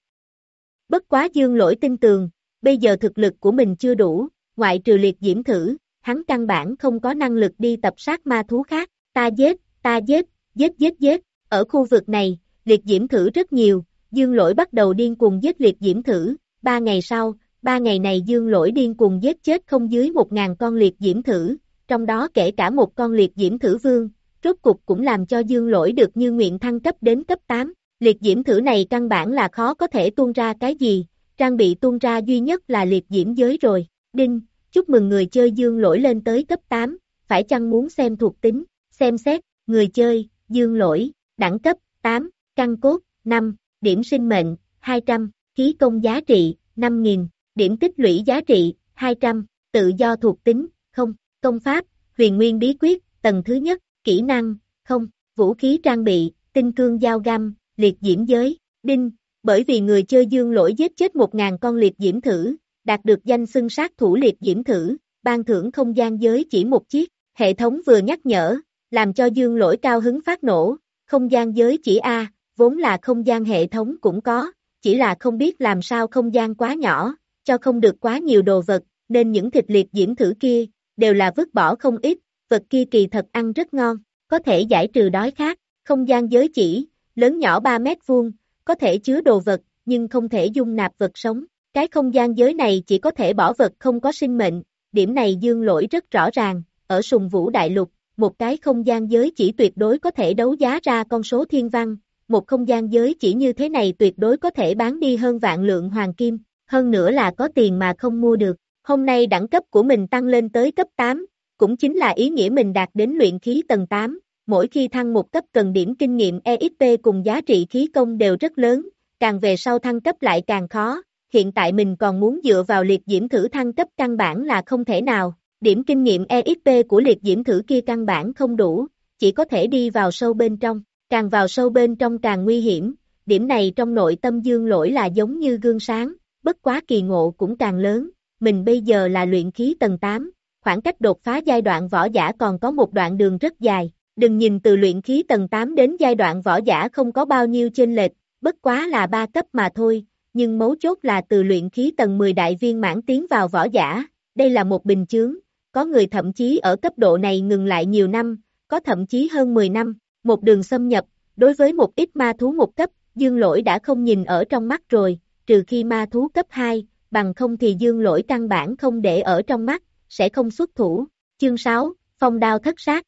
Bất quá dương lỗi tin tường, bây giờ thực lực của mình chưa đủ, ngoại trừ liệt diễm thử, hắn căn bản không có năng lực đi tập sát ma thú khác, ta giết, ta giết, giết giết giết, ở khu vực này, liệt diễm thử rất nhiều, dương lỗi bắt đầu điên cuồng giết liệt diễm thử, ba ngày sau, ba ngày này dương lỗi điên cuồng giết chết không dưới một ngàn con liệt diễm thử, trong đó kể cả một con liệt diễm thử vương, rốt cục cũng làm cho dương lỗi được như nguyện thăng cấp đến cấp 8, liệt diễm thử này căn bản là khó có thể tuôn ra cái gì, trang bị tuôn ra duy nhất là liệt diễm giới rồi, đinh, chúc mừng người chơi dương lỗi lên tới cấp 8, phải chăng muốn xem thuộc tính, xem xét, người chơi, dương lỗi, đẳng cấp, 8, căn cốt, 5, điểm sinh mệnh, 200, khí công giá trị, 5.000, điểm tích lũy giá trị, 200, tự do thuộc tính, không, công pháp, huyền nguyên bí quyết, tầng thứ nhất, kỹ năng, không, vũ khí trang bị, tinh cương dao găm, liệt diễm giới, đinh, bởi vì người chơi dương lỗi giết chết 1.000 con liệt diễm thử, đạt được danh xưng sát thủ liệt diễm thử, ban thưởng không gian giới chỉ một chiếc, hệ thống vừa nhắc nhở, làm cho dương lỗi cao hứng phát nổ, không gian giới chỉ A, vốn là không gian hệ thống cũng có, chỉ là không biết làm sao không gian quá nhỏ, cho không được quá nhiều đồ vật, nên những thịt liệt diễm thử kia, đều là vứt bỏ không ít, vật kia kỳ thật ăn rất ngon, có thể giải trừ đói khát, không gian giới chỉ, lớn nhỏ 3 mét vuông, có thể chứa đồ vật, nhưng không thể dung nạp vật sống, cái không gian giới này chỉ có thể bỏ vật không có sinh mệnh, điểm này dương lỗi rất rõ ràng, ở sùng vũ đại lục, một cái không gian giới chỉ tuyệt đối có thể đấu giá ra con số thiên văn, một không gian giới chỉ như thế này tuyệt đối có thể bán đi hơn vạn lượng hoàng kim, hơn nữa là có tiền mà không mua được. Hôm nay đẳng cấp của mình tăng lên tới cấp 8, cũng chính là ý nghĩa mình đạt đến luyện khí tầng 8, mỗi khi thăng một cấp cần điểm kinh nghiệm EXP cùng giá trị khí công đều rất lớn, càng về sau thăng cấp lại càng khó, hiện tại mình còn muốn dựa vào liệt diễm thử thăng cấp căn bản là không thể nào, điểm kinh nghiệm EXP của liệt diễm thử kia căn bản không đủ, chỉ có thể đi vào sâu bên trong, càng vào sâu bên trong càng nguy hiểm, điểm này trong nội tâm dương lỗi là giống như gương sáng, bất quá kỳ ngộ cũng càng lớn, mình bây giờ là luyện khí tầng 8, khoảng cách đột phá giai đoạn võ giả còn có một đoạn đường rất dài, đừng nhìn từ luyện khí tầng 8 đến giai đoạn võ giả không có bao nhiêu chênh lệch, bất quá là ba cấp mà thôi, nhưng mấu chốt là từ luyện khí tầng 10 đại viên mãn tiến vào võ giả, đây là một bình chướng, có người thậm chí ở cấp độ này ngừng lại nhiều năm, có thậm chí hơn 10 năm, một đường xâm nhập, đối với một ít ma thú một cấp, dương lỗi đã không nhìn ở trong mắt rồi, trừ khi ma thú cấp 2, bằng không thì dương lỗi căn bản không để ở trong mắt, sẽ không xuất thủ. Chương 6, phong đao thất sát.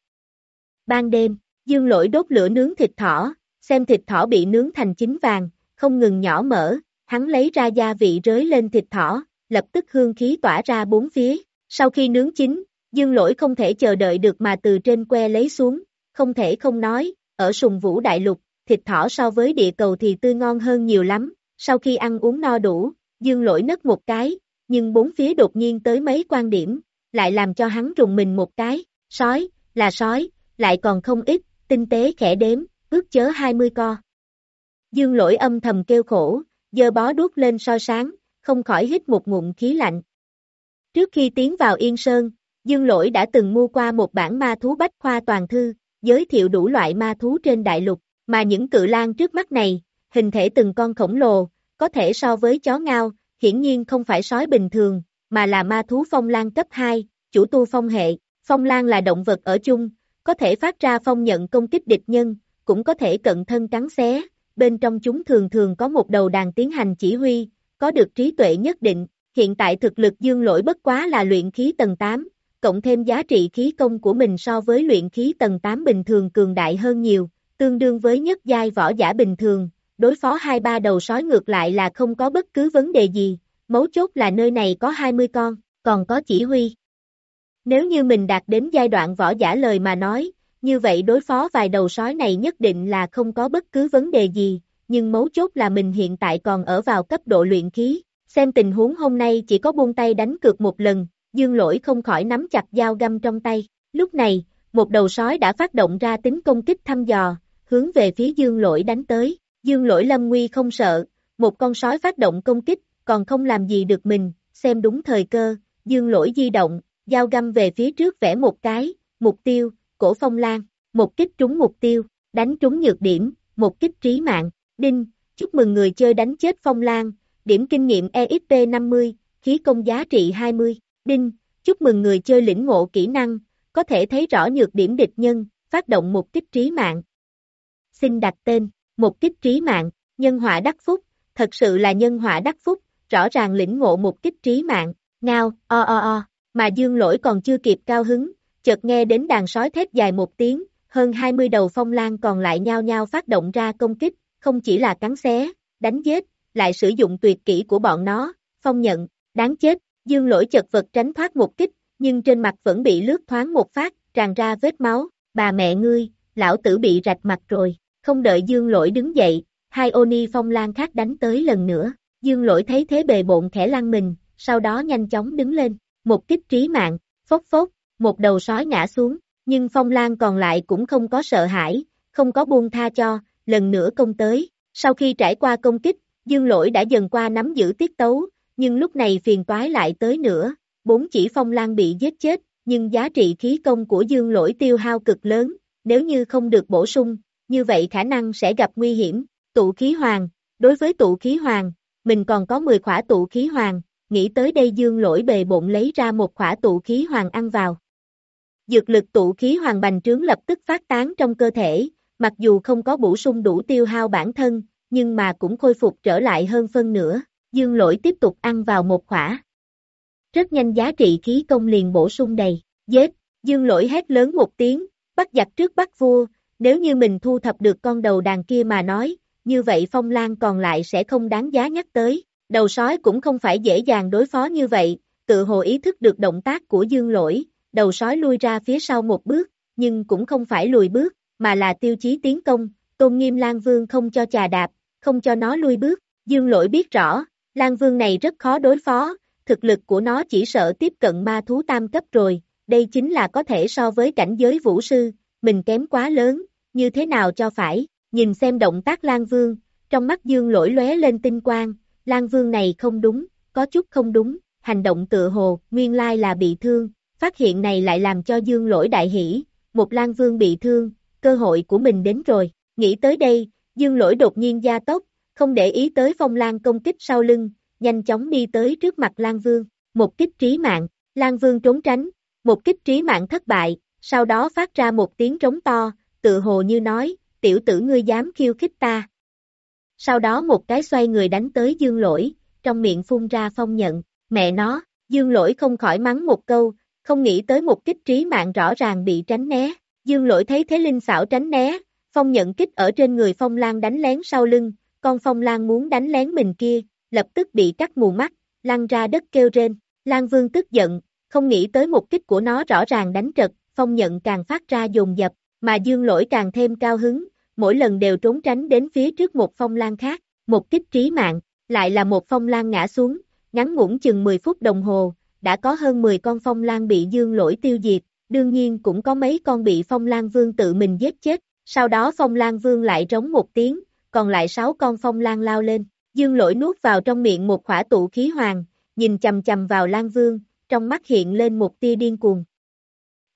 Ban đêm, dương lỗi đốt lửa nướng thịt thỏ, xem thịt thỏ bị nướng thành chín vàng, không ngừng nhỏ mỡ, hắn lấy ra gia vị rới lên thịt thỏ, lập tức hương khí tỏa ra bốn phía. Sau khi nướng chín, dương lỗi không thể chờ đợi được mà từ trên que lấy xuống, không thể không nói, ở sùng vũ đại lục, thịt thỏ so với địa cầu thì tươi ngon hơn nhiều lắm, sau khi ăn uống no đủ, dương lỗi nấc một cái, nhưng bốn phía đột nhiên tới mấy quan điểm, lại làm cho hắn rùng mình một cái, sói, là sói, lại còn không ít, tinh tế khẽ đếm, ước chớ 20 co. Dương lỗi âm thầm kêu khổ, dơ bó đuốc lên soi sáng, không khỏi hít một ngụm khí lạnh. Trước khi tiến vào Yên Sơn, Dương lỗi đã từng mua qua một bản ma thú bách khoa toàn thư, giới thiệu đủ loại ma thú trên đại lục, mà những cự lang trước mắt này, hình thể từng con khổng lồ, có thể so với chó ngao, hiển nhiên không phải sói bình thường, mà là ma thú phong lan cấp 2, chủ tu phong hệ, phong lan là động vật ở chung, có thể phát ra phong nhận công kích địch nhân, cũng có thể cận thân cắn xé, bên trong chúng thường thường có một đầu đàn tiến hành chỉ huy, có được trí tuệ nhất định, hiện tại thực lực dương lỗi bất quá là luyện khí tầng 8, cộng thêm giá trị khí công của mình so với luyện khí tầng 8 bình thường cường đại hơn nhiều, tương đương với nhất giai võ giả bình thường, đối phó hai ba đầu sói ngược lại là không có bất cứ vấn đề gì, mấu chốt là nơi này có 20 con, còn có chỉ huy. Nếu như mình đạt đến giai đoạn võ giả lời mà nói, như vậy đối phó vài đầu sói này nhất định là không có bất cứ vấn đề gì, nhưng mấu chốt là mình hiện tại còn ở vào cấp độ luyện khí, xem tình huống hôm nay chỉ có buông tay đánh cược một lần, dương lỗi không khỏi nắm chặt dao găm trong tay, lúc này, một đầu sói đã phát động ra tính công kích thăm dò, hướng về phía dương lỗi đánh tới, dương lỗi lâm nguy không sợ, một con sói phát động công kích, còn không làm gì được mình, xem đúng thời cơ, dương lỗi di động, dao găm về phía trước vẽ một cái, mục tiêu, cổ phong lan, một kích trúng mục tiêu, đánh trúng nhược điểm, một kích trí mạng, đinh, chúc mừng người chơi đánh chết phong lan, điểm kinh nghiệm EXP 50, khí công giá trị 20, đinh, chúc mừng người chơi lĩnh ngộ kỹ năng, có thể thấy rõ nhược điểm địch nhân, phát động một kích trí mạng. Xin đặt tên, một kích trí mạng, nhân họa đắc phúc, thật sự là nhân họa đắc phúc, rõ ràng lĩnh ngộ một kích trí mạng, ngao, o o o, mà dương lỗi còn chưa kịp cao hứng, chợt nghe đến đàn sói thét dài một tiếng, hơn 20 đầu phong lan còn lại nhao nhao phát động ra công kích, không chỉ là cắn xé, đánh giết, lại sử dụng tuyệt kỹ của bọn nó, phong nhận, đáng chết, dương lỗi chật vật tránh thoát một kích, nhưng trên mặt vẫn bị lướt thoáng một phát, tràn ra vết máu, bà mẹ ngươi, lão tử bị rạch mặt rồi, không đợi dương lỗi đứng dậy, hai Oni phong lan khác đánh tới lần nữa, dương lỗi thấy thế bề bộn khẽ lăn mình, sau đó nhanh chóng đứng lên, một kích trí mạng, phốc phốc, một đầu sói ngã xuống, nhưng phong lan còn lại cũng không có sợ hãi, không có buông tha cho, lần nữa công tới, sau khi trải qua công kích, dương lỗi đã dần qua nắm giữ tiết tấu, nhưng lúc này phiền toái lại tới nữa, bốn chỉ phong lan bị giết chết, nhưng giá trị khí công của dương lỗi tiêu hao cực lớn, nếu như không được bổ sung, như vậy khả năng sẽ gặp nguy hiểm, tụ khí hoàng, đối với tụ khí hoàng, mình còn có 10 khỏa tụ khí hoàng, nghĩ tới đây dương lỗi bề bộn lấy ra một khỏa tụ khí hoàng ăn vào. Dược lực tụ khí hoàng bành trướng lập tức phát tán trong cơ thể, mặc dù không có bổ sung đủ tiêu hao bản thân, nhưng mà cũng khôi phục trở lại hơn phân nửa, dương lỗi tiếp tục ăn vào một khỏa. Rất nhanh giá trị khí công liền bổ sung đầy, dết, dương lỗi hét lớn một tiếng, bắt giặc trước bắt vua, nếu như mình thu thập được con đầu đàn kia mà nói, như vậy phong lan còn lại sẽ không đáng giá nhắc tới, đầu sói cũng không phải dễ dàng đối phó như vậy, tự hồ ý thức được động tác của dương lỗi, đầu sói lui ra phía sau một bước, nhưng cũng không phải lùi bước, mà là tiêu chí tiến công, tôn nghiêm Lan Vương không cho trà đạp, không cho nó lui bước, dương lỗi biết rõ, Lan Vương này rất khó đối phó, thực lực của nó chỉ sợ tiếp cận ma thú tam cấp rồi, đây chính là có thể so với cảnh giới vũ sư, mình kém quá lớn, như thế nào cho phải, nhìn xem động tác Lan Vương, trong mắt dương lỗi lóe lên tinh quang, Lan Vương này không đúng, có chút không đúng, hành động tựa hồ, nguyên lai là bị thương, phát hiện này lại làm cho dương lỗi đại hỷ, một Lan Vương bị thương, cơ hội của mình đến rồi, nghĩ tới đây, dương lỗi đột nhiên gia tốc, không để ý tới phong lan công kích sau lưng, nhanh chóng đi tới trước mặt Lan Vương, một kích trí mạng, Lan Vương trốn tránh, một kích trí mạng thất bại, sau đó phát ra một tiếng trống to, tự hồ như nói, tiểu tử ngươi dám khiêu khích ta. Sau đó một cái xoay người đánh tới dương lỗi, trong miệng phun ra phong nhận, mẹ nó, dương lỗi không khỏi mắng một câu, không nghĩ tới một kích trí mạng rõ ràng bị tránh né, dương lỗi thấy thế linh xảo tránh né, phong nhận kích ở trên người phong lan đánh lén sau lưng, con phong lan muốn đánh lén mình kia, lập tức bị cắt mù mắt, lăn ra đất kêu rên, Lan Vương tức giận, không nghĩ tới một kích của nó rõ ràng đánh trật, phong nhận càng phát ra dồn dập, mà dương lỗi càng thêm cao hứng, mỗi lần đều trốn tránh đến phía trước một phong lan khác, một kích trí mạng, lại là một phong lan ngã xuống, ngắn ngủn chừng 10 phút đồng hồ, đã có hơn 10 con phong lan bị dương lỗi tiêu diệt, đương nhiên cũng có mấy con bị phong lan vương tự mình giết chết, sau đó phong lan vương lại trống một tiếng, còn lại 6 con phong lan lao lên, dương lỗi nuốt vào trong miệng một khỏa tụ khí hoàng, nhìn chầm chầm vào lan vương, trong mắt hiện lên một tia điên cuồng.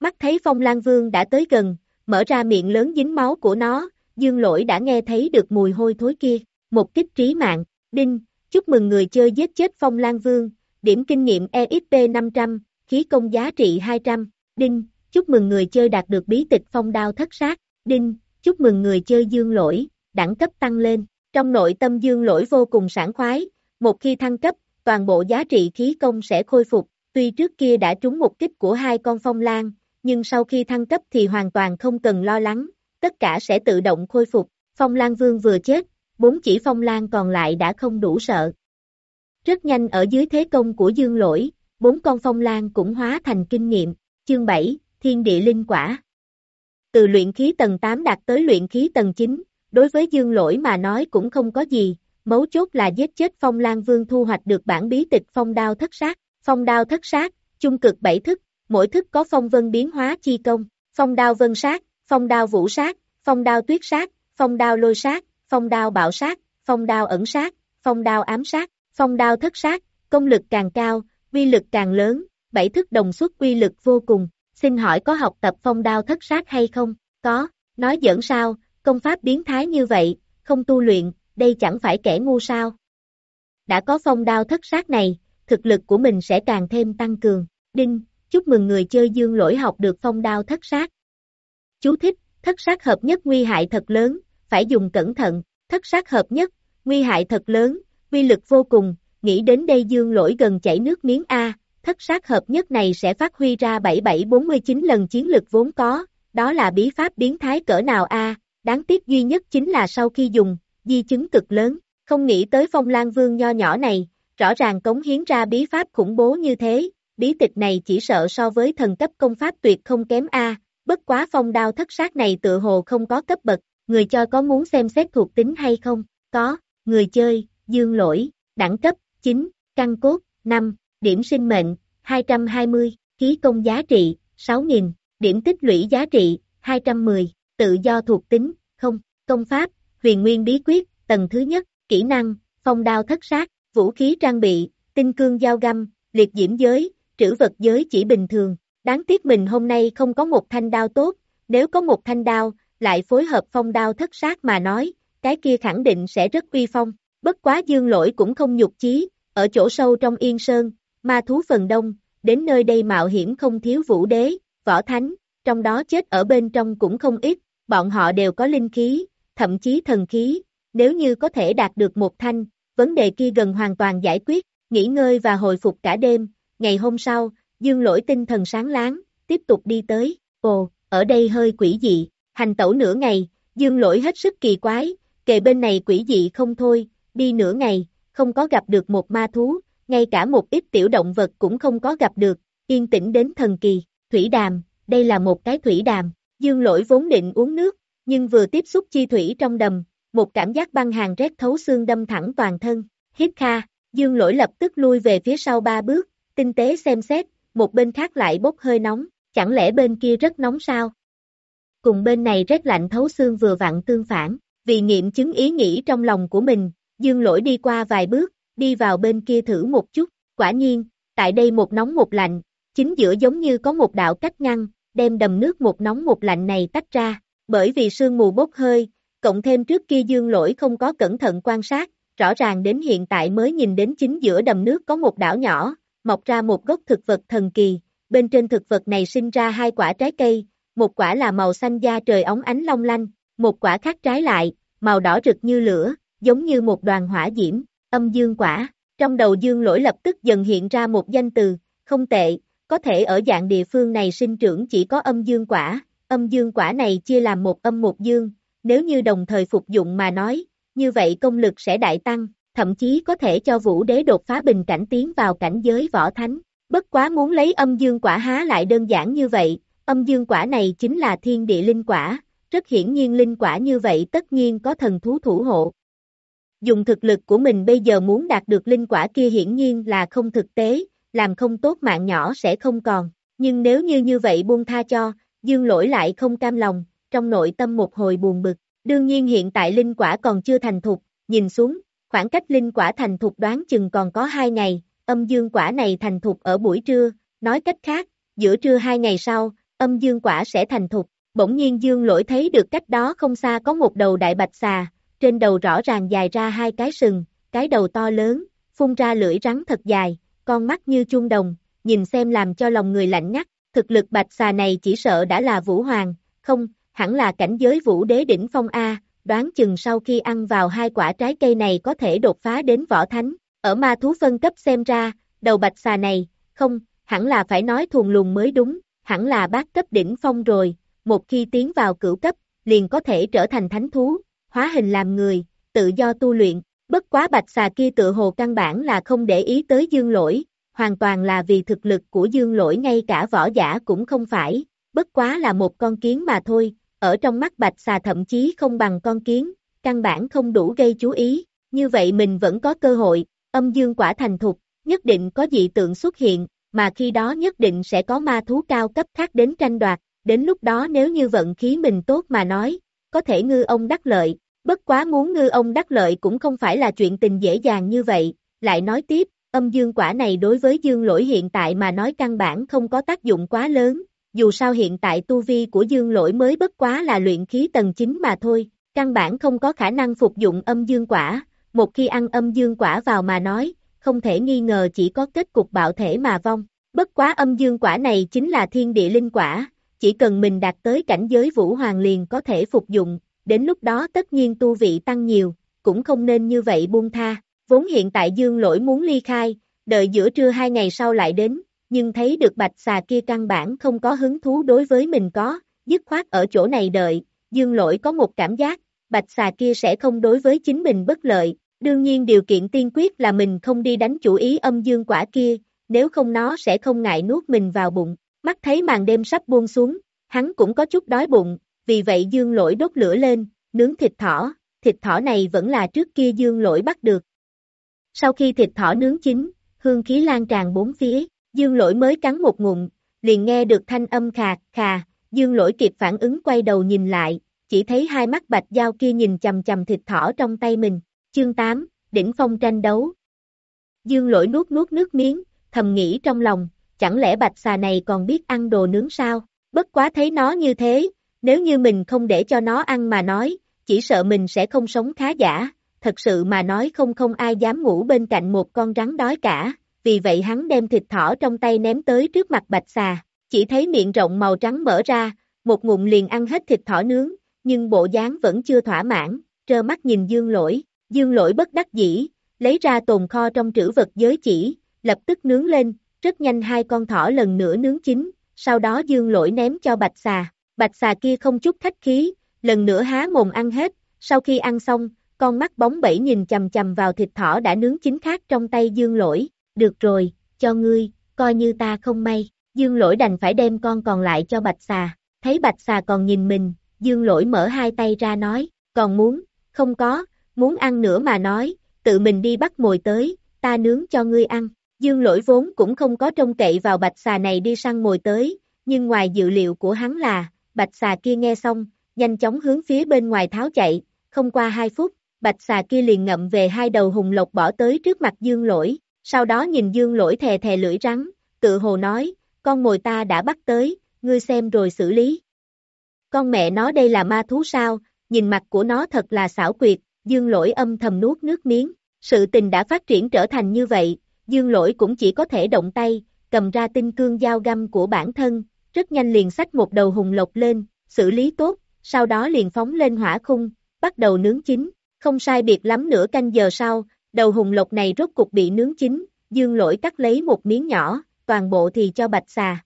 Mắt thấy phong lan vương đã tới gần, mở ra miệng lớn dính máu của nó, dương lỗi đã nghe thấy được mùi hôi thối kia, một kích trí mạng, đinh, chúc mừng người chơi giết chết phong lan vương, điểm kinh nghiệm EXP 500, khí công giá trị 200, đinh, chúc mừng người chơi đạt được bí tịch phong đao thất sát, đinh, chúc mừng người chơi dương lỗi, đẳng cấp tăng lên, trong nội tâm dương lỗi vô cùng sảng khoái, một khi thăng cấp, toàn bộ giá trị khí công sẽ khôi phục, tuy trước kia đã trúng một kích của hai con phong lan, nhưng sau khi thăng cấp thì hoàn toàn không cần lo lắng, tất cả sẽ tự động khôi phục, phong lan vương vừa chết, bốn chỉ phong lan còn lại đã không đủ sợ. Rất nhanh ở dưới thế công của dương lỗi, bốn con phong lan cũng hóa thành kinh nghiệm, chương 7, thiên địa linh quả. Từ luyện khí tầng 8 đạt tới luyện khí tầng 9, đối với dương lỗi mà nói cũng không có gì, mấu chốt là giết chết phong lan vương thu hoạch được bản bí tịch phong đao thất sát, phong đao thất sát, chung cực bảy thức, mỗi thức có phong vân biến hóa chi công, phong đao vân sát, phong đao vũ sát, phong đao tuyết sát, phong đao lôi sát, phong đao bạo sát, phong đao ẩn sát, phong đao ám sát, phong đao thất sát, công lực càng cao, quy lực càng lớn, bảy thức đồng xuất quy lực vô cùng, xin hỏi có học tập phong đao thất sát hay không? Có, nói giỡn sao, công pháp biến thái như vậy, không tu luyện, đây chẳng phải kẻ ngu sao. Đã có phong đao thất sát này, thực lực của mình sẽ càng thêm tăng cường. Đinh, chúc mừng người chơi dương lỗi học được phong đao thất sát. Chú thích, thất sát hợp nhất nguy hại thật lớn, phải dùng cẩn thận, thất sát hợp nhất, nguy hại thật lớn, quy lực vô cùng, nghĩ đến đây dương lỗi gần chảy nước miếng A, thất sát hợp nhất này sẽ phát huy ra 7749 lần chiến lực vốn có, đó là bí pháp biến thái cỡ nào A, đáng tiếc duy nhất chính là sau khi dùng, di chứng cực lớn, không nghĩ tới phong lan vương nho nhỏ này, rõ ràng cống hiến ra bí pháp khủng bố như thế, bí tịch này chỉ sợ so với thần cấp công pháp tuyệt không kém A, bất quá phong đao thất sát này tự hồ không có cấp bậc, người cho có muốn xem xét thuộc tính hay không, có, người chơi, dương lỗi, đẳng cấp, 9, căn cốt, 5, điểm sinh mệnh, 220, ký công giá trị, 6.000, điểm tích lũy giá trị, 210, tự do thuộc tính, không, công pháp, huyền nguyên bí quyết, tầng thứ nhất, kỹ năng, phong đao thất sát, vũ khí trang bị, tinh cương dao găm, liệt diễm giới, trữ vật giới chỉ bình thường, đáng tiếc mình hôm nay không có một thanh đao tốt, nếu có một thanh đao, lại phối hợp phong đao thất sát mà nói, cái kia khẳng định sẽ rất uy phong, bất quá dương lỗi cũng không nhục chí, ở chỗ sâu trong yên sơn, ma thú phần đông, đến nơi đây mạo hiểm không thiếu vũ đế, võ thánh, trong đó chết ở bên trong cũng không ít, bọn họ đều có linh khí, thậm chí thần khí, nếu như có thể đạt được một thanh, vấn đề kia gần hoàn toàn giải quyết, nghỉ ngơi và hồi phục cả đêm, ngày hôm sau, dương lỗi tinh thần sáng láng, tiếp tục đi tới, ồ, ở đây hơi quỷ dị, hành tẩu nửa ngày, dương lỗi hết sức kỳ quái, kề bên này quỷ dị không thôi, đi nửa ngày, không có gặp được một ma thú, ngay cả một ít tiểu động vật cũng không có gặp được, yên tĩnh đến thần kỳ, thủy đàm, đây là một cái thủy đàm, dương lỗi vốn định uống nước, nhưng vừa tiếp xúc chi thủy trong đầm, một cảm giác băng hàng rét thấu xương đâm thẳng toàn thân, hít kha, dương lỗi lập tức lui về phía sau ba bước, tinh tế xem xét, một bên khác lại bốc hơi nóng, chẳng lẽ bên kia rất nóng sao? Cùng bên này rét lạnh thấu xương vừa vặn tương phản, vì nghiệm chứng ý nghĩ trong lòng của mình, dương lỗi đi qua vài bước, đi vào bên kia thử một chút, quả nhiên, tại đây một nóng một lạnh, chính giữa giống như có một đạo cách ngăn, đem đầm nước một nóng một lạnh này tách ra, bởi vì sương mù bốc hơi, cộng thêm trước kia dương lỗi không có cẩn thận quan sát, rõ ràng đến hiện tại mới nhìn đến chính giữa đầm nước có một đảo nhỏ, mọc ra một gốc thực vật thần kỳ, bên trên thực vật này sinh ra hai quả trái cây, một quả là màu xanh da trời ống ánh long lanh, một quả khác trái lại, màu đỏ rực như lửa, giống như một đoàn hỏa diễm, âm dương quả. Trong đầu dương lỗi lập tức dần hiện ra một danh từ, không tệ, có thể ở dạng địa phương này sinh trưởng chỉ có âm dương quả, âm dương quả này chia làm một âm một dương, nếu như đồng thời phục dụng mà nói, như vậy công lực sẽ đại tăng, thậm chí có thể cho vũ đế đột phá bình cảnh tiến vào cảnh giới võ thánh. Bất quá muốn lấy âm dương quả há lại đơn giản như vậy, âm dương quả này chính là thiên địa linh quả, rất hiển nhiên linh quả như vậy tất nhiên có thần thú thủ hộ. Dùng thực lực của mình bây giờ muốn đạt được linh quả kia hiển nhiên là không thực tế, làm không tốt mạng nhỏ sẽ không còn, nhưng nếu như như vậy buông tha cho, dương lỗi lại không cam lòng, trong nội tâm một hồi buồn bực, đương nhiên hiện tại linh quả còn chưa thành thục, nhìn xuống, khoảng cách linh quả thành thục đoán chừng còn có hai ngày, âm dương quả này thành thục ở buổi trưa, nói cách khác, giữa trưa hai ngày sau, âm dương quả sẽ thành thục, bỗng nhiên dương lỗi thấy được cách đó không xa có một đầu đại bạch xà, trên đầu rõ ràng dài ra hai cái sừng, cái đầu to lớn, phun ra lưỡi rắn thật dài, con mắt như chuông đồng, nhìn xem làm cho lòng người lạnh ngắt, thực lực bạch xà này chỉ sợ đã là vũ hoàng, không, hẳn là cảnh giới vũ đế đỉnh phong A, đoán chừng sau khi ăn vào hai quả trái cây này có thể đột phá đến võ thánh, ở ma thú phân cấp xem ra, đầu bạch xà này, không, hẳn là phải nói thùng lùng mới đúng, hẳn là bác cấp đỉnh phong rồi, một khi tiến vào cửu cấp, liền có thể trở thành thánh thú, hóa hình làm người, tự do tu luyện, bất quá bạch xà kia tự hồ căn bản là không để ý tới dương lỗi, hoàn toàn là vì thực lực của dương lỗi ngay cả võ giả cũng không phải, bất quá là một con kiến mà thôi, ở trong mắt bạch xà thậm chí không bằng con kiến, căn bản không đủ gây chú ý, như vậy mình vẫn có cơ hội, âm dương quả thành thục, nhất định có dị tượng xuất hiện, mà khi đó nhất định sẽ có ma thú cao cấp khác đến tranh đoạt, đến lúc đó nếu như vận khí mình tốt mà nói, có thể ngư ông đắc lợi, bất quá muốn ngư ông đắc lợi cũng không phải là chuyện tình dễ dàng như vậy, lại nói tiếp, âm dương quả này đối với dương lỗi hiện tại mà nói căn bản không có tác dụng quá lớn, dù sao hiện tại tu vi của dương lỗi mới bất quá là luyện khí tầng 9 mà thôi, căn bản không có khả năng phục dụng âm dương quả, một khi ăn âm dương quả vào mà nói, không thể nghi ngờ chỉ có kết cục bạo thể mà vong. Bất quá âm dương quả này chính là thiên địa linh quả, chỉ cần mình đạt tới cảnh giới vũ hoàng liền có thể phục dụng, đến lúc đó tất nhiên tu vị tăng nhiều, cũng không nên như vậy buông tha. Vốn hiện tại dương lỗi muốn ly khai, đợi giữa trưa hai ngày sau lại đến, nhưng thấy được bạch xà kia căn bản không có hứng thú đối với mình có, dứt khoát ở chỗ này đợi, dương lỗi có một cảm giác, bạch xà kia sẽ không đối với chính mình bất lợi, đương nhiên điều kiện tiên quyết là mình không đi đánh chủ ý âm dương quả kia, nếu không nó sẽ không ngại nuốt mình vào bụng, mắt thấy màn đêm sắp buông xuống, hắn cũng có chút đói bụng, vì vậy dương lỗi đốt lửa lên, nướng thịt thỏ, thịt thỏ này vẫn là trước kia dương lỗi bắt được. Sau khi thịt thỏ nướng chín, hương khí lan tràn bốn phía, dương lỗi mới cắn một ngụm, liền nghe được thanh âm khà, khà, dương lỗi kịp phản ứng quay đầu nhìn lại, chỉ thấy hai mắt bạch dao kia nhìn chầm chầm thịt thỏ trong tay mình, chương 8, đỉnh phong tranh đấu. Dương lỗi nuốt nuốt nước miếng, thầm nghĩ trong lòng, chẳng lẽ bạch xà này còn biết ăn đồ nướng sao, bất quá thấy nó như thế, nếu như mình không để cho nó ăn mà nói, chỉ sợ mình sẽ không sống khá giả, thật sự mà nói không không ai dám ngủ bên cạnh một con rắn đói cả, vì vậy hắn đem thịt thỏ trong tay ném tới trước mặt bạch xà, chỉ thấy miệng rộng màu trắng mở ra, một ngụm liền ăn hết thịt thỏ nướng, nhưng bộ dáng vẫn chưa thỏa mãn, trơ mắt nhìn dương lỗi, dương lỗi bất đắc dĩ, lấy ra tồn kho trong trữ vật giới chỉ, lập tức nướng lên, rất nhanh hai con thỏ lần nữa nướng chín, sau đó dương lỗi ném cho bạch xà, bạch xà kia không chút khách khí, lần nữa há mồm ăn hết, sau khi ăn xong, con mắt bóng bẩy nhìn chầm chầm vào thịt thỏ đã nướng chín khác trong tay dương lỗi, được rồi, cho ngươi, coi như ta không may, dương lỗi đành phải đem con còn lại cho bạch xà, thấy bạch xà còn nhìn mình, dương lỗi mở hai tay ra nói, còn muốn, không có, muốn ăn nữa mà nói, tự mình đi bắt mồi tới, ta nướng cho ngươi ăn, dương lỗi vốn cũng không có trông cậy vào bạch xà này đi săn mồi tới, nhưng ngoài dự liệu của hắn là, bạch xà kia nghe xong, nhanh chóng hướng phía bên ngoài tháo chạy, không qua hai phút, bạch xà kia liền ngậm về hai đầu hùng lộc bỏ tới trước mặt dương lỗi, sau đó nhìn dương lỗi thè thè lưỡi rắn, tự hồ nói, con mồi ta đã bắt tới, ngươi xem rồi xử lý. Con mẹ nó đây là ma thú sao, nhìn mặt của nó thật là xảo quyệt, dương lỗi âm thầm nuốt nước miếng, sự tình đã phát triển trở thành như vậy, dương lỗi cũng chỉ có thể động tay, cầm ra tinh cương dao găm của bản thân, rất nhanh liền sách một đầu hùng lộc lên, xử lý tốt, sau đó liền phóng lên hỏa khung, bắt đầu nướng chín, không sai biệt lắm nửa canh giờ sau, đầu hùng lộc này rốt cục bị nướng chín, dương lỗi cắt lấy một miếng nhỏ, toàn bộ thì cho bạch xà.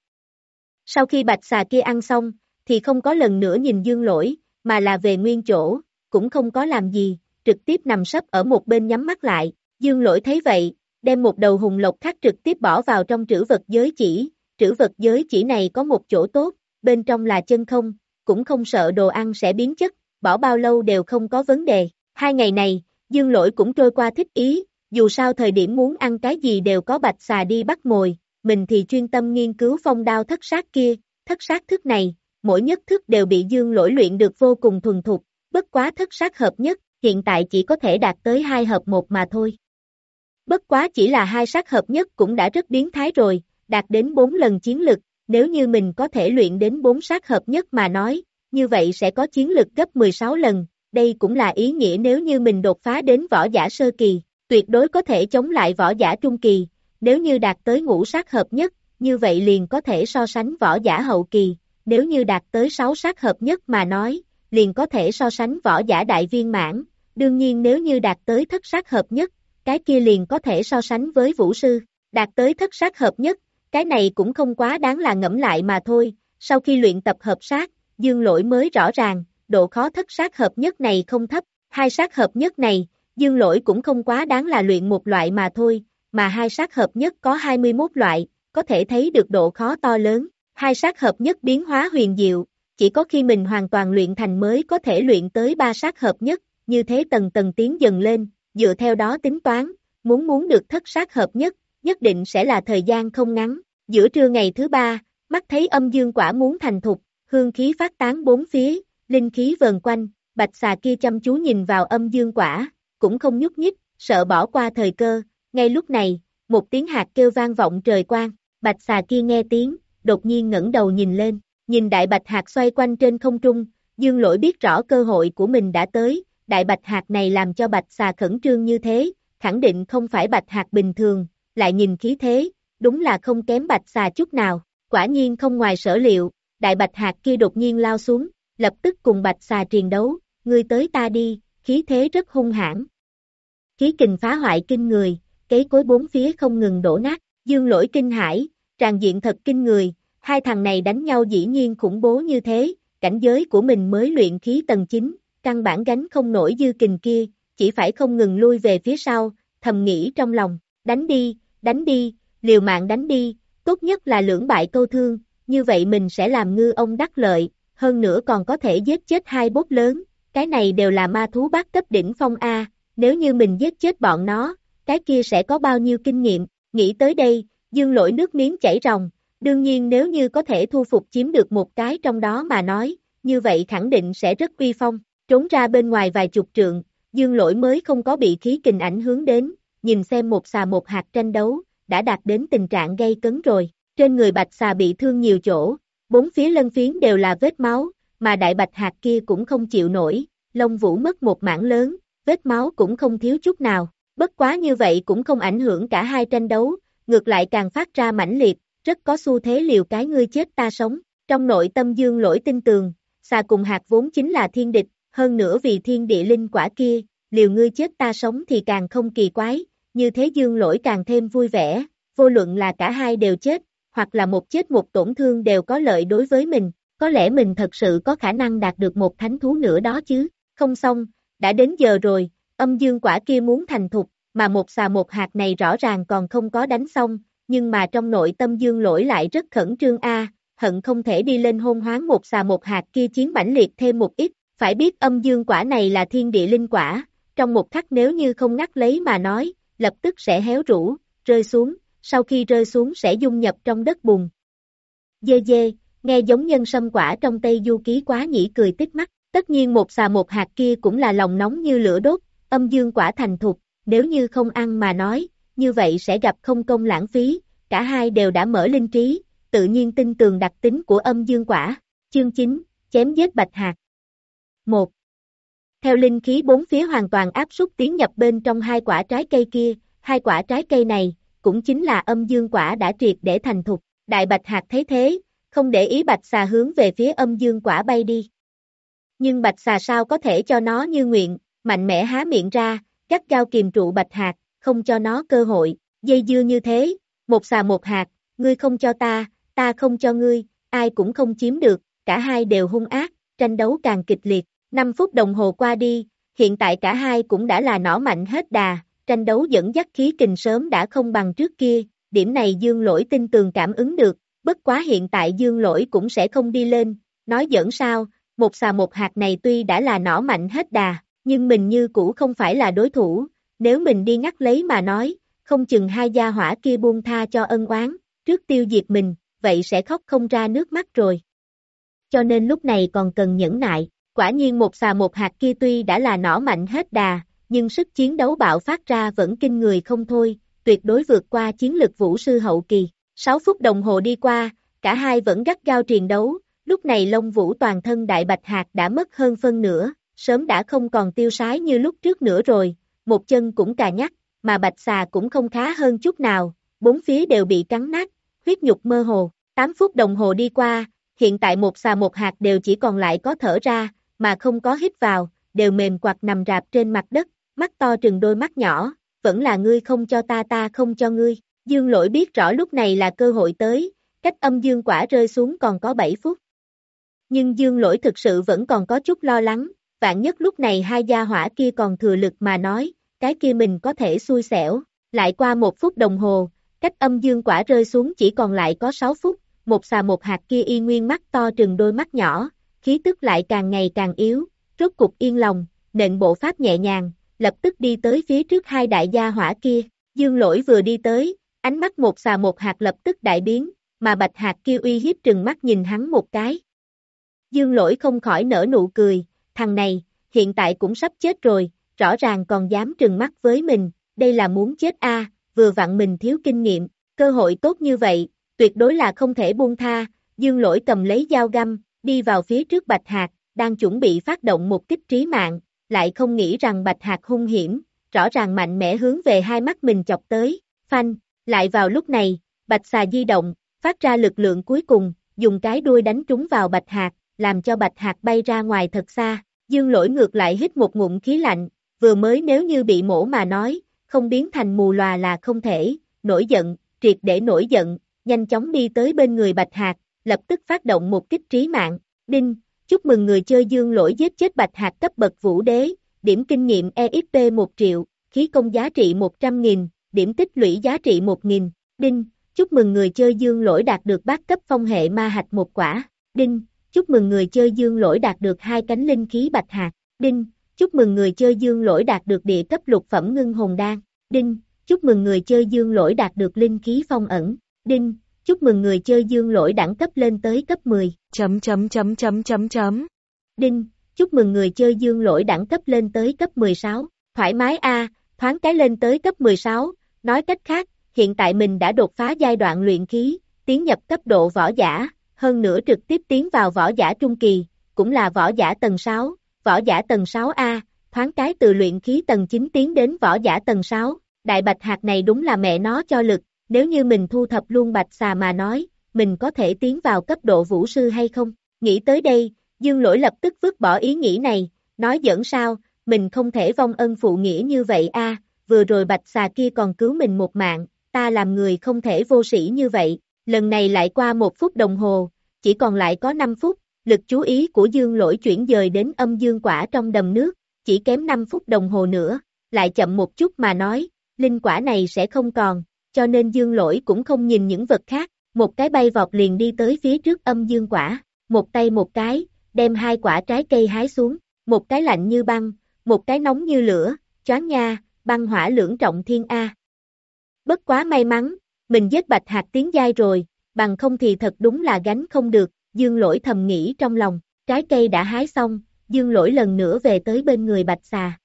Sau khi bạch xà kia ăn xong, thì không có lần nữa nhìn dương lỗi, mà là về nguyên chỗ, cũng không có làm gì, trực tiếp nằm sấp ở một bên nhắm mắt lại, dương lỗi thấy vậy, đem một đầu hùng lộc khác trực tiếp bỏ vào trong trữ vật giới chỉ, trữ vật giới chỉ này có một chỗ tốt, bên trong là chân không, cũng không sợ đồ ăn sẽ biến chất, bỏ bao lâu đều không có vấn đề. Hai ngày này, dương lỗi cũng trôi qua thích ý, dù sao thời điểm muốn ăn cái gì đều có bạch xà đi bắt mồi, mình thì chuyên tâm nghiên cứu phong đao thất sát kia, thất sát thức này, mỗi nhất thức đều bị dương lỗi luyện được vô cùng thuần thục, bất quá thất sát hợp nhất, hiện tại chỉ có thể đạt tới hai hợp một mà thôi. Bất quá chỉ là hai sát hợp nhất cũng đã rất biến thái rồi, đạt đến 4 lần chiến lực, nếu như mình có thể luyện đến 4 sát hợp nhất mà nói, như vậy sẽ có chiến lực gấp 16 lần, đây cũng là ý nghĩa nếu như mình đột phá đến võ giả sơ kỳ, tuyệt đối có thể chống lại võ giả trung kỳ, nếu như đạt tới ngũ sát hợp nhất, như vậy liền có thể so sánh võ giả hậu kỳ, nếu như đạt tới sáu sát hợp nhất mà nói, liền có thể so sánh võ giả đại viên mãn, đương nhiên nếu như đạt tới thất sát hợp nhất, cái kia liền có thể so sánh với vũ sư, đạt tới thất sát hợp nhất, cái này cũng không quá đáng là ngẫm lại mà thôi, sau khi luyện tập hợp sát, dương lỗi mới rõ ràng, độ khó thất sát hợp nhất này không thấp, hai sát hợp nhất này, dương lỗi cũng không quá đáng là luyện một loại mà thôi, mà hai sát hợp nhất có 21 loại, có thể thấy được độ khó to lớn, hai sát hợp nhất biến hóa huyền diệu, chỉ có khi mình hoàn toàn luyện thành mới có thể luyện tới ba sát hợp nhất, như thế tầng tầng tiến dần lên, dựa theo đó tính toán, muốn muốn được thất sát hợp nhất, nhất định sẽ là thời gian không ngắn. Giữa trưa ngày thứ ba, mắt thấy âm dương quả muốn thành thục, hương khí phát tán bốn phía, linh khí vờn quanh, bạch xà kia chăm chú nhìn vào âm dương quả, cũng không nhúc nhích, sợ bỏ qua thời cơ. Ngay lúc này, một tiếng hạt kêu vang vọng trời quang, bạch xà kia nghe tiếng, đột nhiên ngẩng đầu nhìn lên, nhìn đại bạch hạt xoay quanh trên không trung, dương lỗi biết rõ cơ hội của mình đã tới, đại bạch hạt này làm cho bạch xà khẩn trương như thế, khẳng định không phải bạch hạt bình thường, lại nhìn khí thế, đúng là không kém bạch xà chút nào, quả nhiên không ngoài sở liệu, đại bạch hạt kia đột nhiên lao xuống, lập tức cùng bạch xà triền đấu, ngươi tới ta đi, khí thế rất hung hãn. Khí kình phá hoại kinh người, cấy cối bốn phía không ngừng đổ nát, dương lỗi kinh hải, tràn diện thật kinh người, hai thằng này đánh nhau dĩ nhiên khủng bố như thế, cảnh giới của mình mới luyện khí tầng 9, căn bản gánh không nổi dư kình kia, chỉ phải không ngừng lui về phía sau, thầm nghĩ trong lòng, đánh đi, đánh đi, liều mạng đánh đi, tốt nhất là lưỡng bại câu thương, như vậy mình sẽ làm ngư ông đắc lợi, hơn nữa còn có thể giết chết hai bốt lớn, cái này đều là ma thú bát cấp đỉnh phong A, nếu như mình giết chết bọn nó, cái kia sẽ có bao nhiêu kinh nghiệm, nghĩ tới đây, dương lỗi nước miếng chảy ròng, đương nhiên nếu như có thể thu phục chiếm được một cái trong đó mà nói, như vậy khẳng định sẽ rất uy phong, trốn ra bên ngoài vài chục trượng, dương lỗi mới không có bị khí kình ảnh hướng đến, nhìn xem một xà một hạt tranh đấu, đã đạt đến tình trạng gây cấn rồi, trên người bạch xà bị thương nhiều chỗ, bốn phía lân phiến đều là vết máu, mà đại bạch hạt kia cũng không chịu nổi, lông vũ mất một mảng lớn, vết máu cũng không thiếu chút nào, bất quá như vậy cũng không ảnh hưởng cả hai tranh đấu, ngược lại càng phát ra mãnh liệt, rất có xu thế liều cái ngươi chết ta sống, trong nội tâm dương lỗi tin tường, xà cùng hạt vốn chính là thiên địch, hơn nữa vì thiên địa linh quả kia, liều ngươi chết ta sống thì càng không kỳ quái, như thế dương lỗi càng thêm vui vẻ, vô luận là cả hai đều chết, hoặc là một chết một tổn thương đều có lợi đối với mình, có lẽ mình thật sự có khả năng đạt được một thánh thú nữa đó chứ, không xong, đã đến giờ rồi, âm dương quả kia muốn thành thục, mà một xà một hạt này rõ ràng còn không có đánh xong, nhưng mà trong nội tâm dương lỗi lại rất khẩn trương a hận không thể đi lên hôn hoáng một xà một hạt kia chiến bảnh liệt thêm một ít, phải biết âm dương quả này là thiên địa linh quả, trong một khắc nếu như không ngắt lấy mà nói, lập tức sẽ héo rũ, rơi xuống, sau khi rơi xuống sẽ dung nhập trong đất bùn. Dê dê, nghe giống nhân sâm quả trong Tây Du Ký quá nhỉ cười tích mắt, tất nhiên một xà một hạt kia cũng là lòng nóng như lửa đốt, âm dương quả thành thục, nếu như không ăn mà nói, như vậy sẽ gặp không công lãng phí, cả hai đều đã mở linh trí, tự nhiên tin tường đặc tính của âm dương quả. Chương 9, chém giết bạch hạt. 1. Theo linh khí bốn phía hoàn toàn áp súc tiến nhập bên trong hai quả trái cây kia, hai quả trái cây này, cũng chính là âm dương quả đã triệt để thành thục. Đại bạch hạt thấy thế, không để ý bạch xà hướng về phía âm dương quả bay đi. Nhưng bạch xà sao có thể cho nó như nguyện, mạnh mẽ há miệng ra, cắt gao kìm trụ bạch hạt, không cho nó cơ hội, dây dưa như thế, một xà một hạt, ngươi không cho ta, ta không cho ngươi, ai cũng không chiếm được, cả hai đều hung ác, tranh đấu càng kịch liệt, 5 phút đồng hồ qua đi, hiện tại cả hai cũng đã là nỏ mạnh hết đà, tranh đấu dẫn dắt khí kình sớm đã không bằng trước kia, điểm này dương lỗi tin tường cảm ứng được, bất quá hiện tại dương lỗi cũng sẽ không đi lên, nói dẫn sao, một xà một hạt này tuy đã là nỏ mạnh hết đà, nhưng mình như cũ không phải là đối thủ, nếu mình đi ngắt lấy mà nói, không chừng hai gia hỏa kia buông tha cho ân oán, trước tiêu diệt mình, vậy sẽ khóc không ra nước mắt rồi. Cho nên lúc này còn cần nhẫn nại, quả nhiên một xà một hạt kia tuy đã là nỏ mạnh hết đà, nhưng sức chiến đấu bạo phát ra vẫn kinh người không thôi, tuyệt đối vượt qua chiến lực vũ sư hậu kỳ. 6 phút đồng hồ đi qua, cả hai vẫn gắt gao triền đấu, lúc này lông vũ toàn thân đại bạch hạt đã mất hơn phân nửa, sớm đã không còn tiêu sái như lúc trước nữa rồi, một chân cũng cà nhắc, mà bạch xà cũng không khá hơn chút nào, bốn phía đều bị cắn nát, huyết nhục mơ hồ, 8 phút đồng hồ đi qua, hiện tại một xà một hạt đều chỉ còn lại có thở ra, mà không có hít vào, đều mềm quạt nằm rạp trên mặt đất, mắt to trừng đôi mắt nhỏ, vẫn là ngươi không cho ta ta không cho ngươi, dương lỗi biết rõ lúc này là cơ hội tới, cách âm dương quả rơi xuống còn có 7 phút. Nhưng dương lỗi thực sự vẫn còn có chút lo lắng, vạn nhất lúc này hai gia hỏa kia còn thừa lực mà nói, cái kia mình có thể xui xẻo, lại qua một phút đồng hồ, cách âm dương quả rơi xuống chỉ còn lại có 6 phút, một xà một hạt kia y nguyên mắt to trừng đôi mắt nhỏ, khí tức lại càng ngày càng yếu, rốt cục yên lòng, nện bộ pháp nhẹ nhàng, lập tức đi tới phía trước hai đại gia hỏa kia, dương lỗi vừa đi tới, ánh mắt một xà một hạt lập tức đại biến, mà bạch hạt kia uy hiếp trừng mắt nhìn hắn một cái. Dương lỗi không khỏi nở nụ cười, thằng này, hiện tại cũng sắp chết rồi, rõ ràng còn dám trừng mắt với mình, đây là muốn chết a vừa vặn mình thiếu kinh nghiệm, cơ hội tốt như vậy, tuyệt đối là không thể buông tha, dương lỗi cầm lấy dao găm, đi vào phía trước bạch hạt, đang chuẩn bị phát động một kích trí mạng, lại không nghĩ rằng bạch hạt hung hiểm, rõ ràng mạnh mẽ hướng về hai mắt mình chọc tới, phanh, lại vào lúc này, bạch xà di động, phát ra lực lượng cuối cùng, dùng cái đuôi đánh trúng vào bạch hạt, làm cho bạch hạt bay ra ngoài thật xa, dương lỗi ngược lại hít một ngụm khí lạnh, vừa mới nếu như bị mổ mà nói, không biến thành mù lòa là không thể, nổi giận, triệt để nổi giận, nhanh chóng đi tới bên người bạch hạt, lập tức phát động một kích trí mạng, đinh, chúc mừng người chơi dương lỗi giết chết bạch hạt cấp bậc vũ đế, điểm kinh nghiệm EXP 1 triệu, khí công giá trị 100.000, điểm tích lũy giá trị 1.000, đinh, chúc mừng người chơi dương lỗi đạt được bát cấp phong hệ ma hạch một quả, đinh, chúc mừng người chơi dương lỗi đạt được hai cánh linh khí bạch hạt, đinh, chúc mừng người chơi dương lỗi đạt được địa cấp lục phẩm ngưng hồn đan, đinh, chúc mừng người chơi dương lỗi đạt được linh khí phong ẩn, đinh, chúc mừng người chơi dương lỗi đẳng cấp lên tới cấp 10, chấm chấm chấm chấm chấm chấm, đinh, chúc mừng người chơi dương lỗi đẳng cấp lên tới cấp 16, thoải mái a, thoáng cái lên tới cấp 16, nói cách khác, hiện tại mình đã đột phá giai đoạn luyện khí, tiến nhập cấp độ võ giả, hơn nữa trực tiếp tiến vào võ giả trung kỳ, cũng là võ giả tầng 6, võ giả tầng 6A, thoáng cái từ luyện khí tầng 9 tiến đến võ giả tầng 6, đại bạch hạt này đúng là mẹ nó cho lực, nếu như mình thu thập luôn bạch xà mà nói, mình có thể tiến vào cấp độ vũ sư hay không? Nghĩ tới đây, Dương Lỗi lập tức vứt bỏ ý nghĩ này, nói dẫn sao, mình không thể vong ân phụ nghĩa như vậy a vừa rồi bạch xà kia còn cứu mình một mạng, ta làm người không thể vô sĩ như vậy, lần này lại qua một phút đồng hồ, chỉ còn lại có 5 phút, lực chú ý của dương lỗi chuyển dời đến âm dương quả trong đầm nước, chỉ kém 5 phút đồng hồ nữa, lại chậm một chút mà nói, linh quả này sẽ không còn, cho nên dương lỗi cũng không nhìn những vật khác, một cái bay vọt liền đi tới phía trước âm dương quả, một tay một cái, đem hai quả trái cây hái xuống, một cái lạnh như băng, một cái nóng như lửa, choáng nha, băng hỏa lưỡng trọng thiên A. Bất quá may mắn, mình giết bạch hạt tiến giai rồi, bằng không thì thật đúng là gánh không được, dương lỗi thầm nghĩ trong lòng, trái cây đã hái xong, dương lỗi lần nữa về tới bên người bạch xà.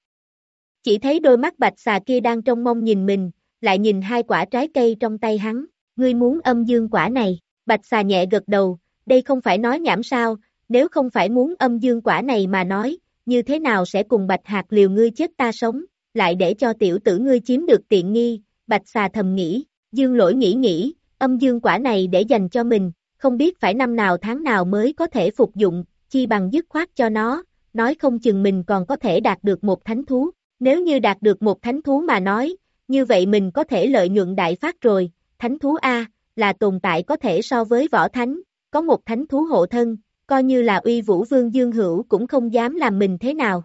Chỉ thấy đôi mắt bạch xà kia đang trong mong nhìn mình, lại nhìn hai quả trái cây trong tay hắn, ngươi muốn âm dương quả này, bạch xà nhẹ gật đầu, đây không phải nói nhảm sao, nếu không phải muốn âm dương quả này mà nói, như thế nào sẽ cùng bạch hạt liều ngươi chết ta sống, lại để cho tiểu tử ngươi chiếm được tiện nghi, bạch xà thầm nghĩ, dương lỗi nghĩ nghĩ, âm dương quả này để dành cho mình, không biết phải năm nào tháng nào mới có thể phục dụng, chi bằng dứt khoát cho nó, nói không chừng mình còn có thể đạt được một thánh thú, nếu như đạt được một thánh thú mà nói, như vậy mình có thể lợi nhuận đại phát rồi, thánh thú A, là tồn tại có thể so với võ thánh, có một thánh thú hộ thân, coi như là uy vũ vương Dương Hữu cũng không dám làm mình thế nào.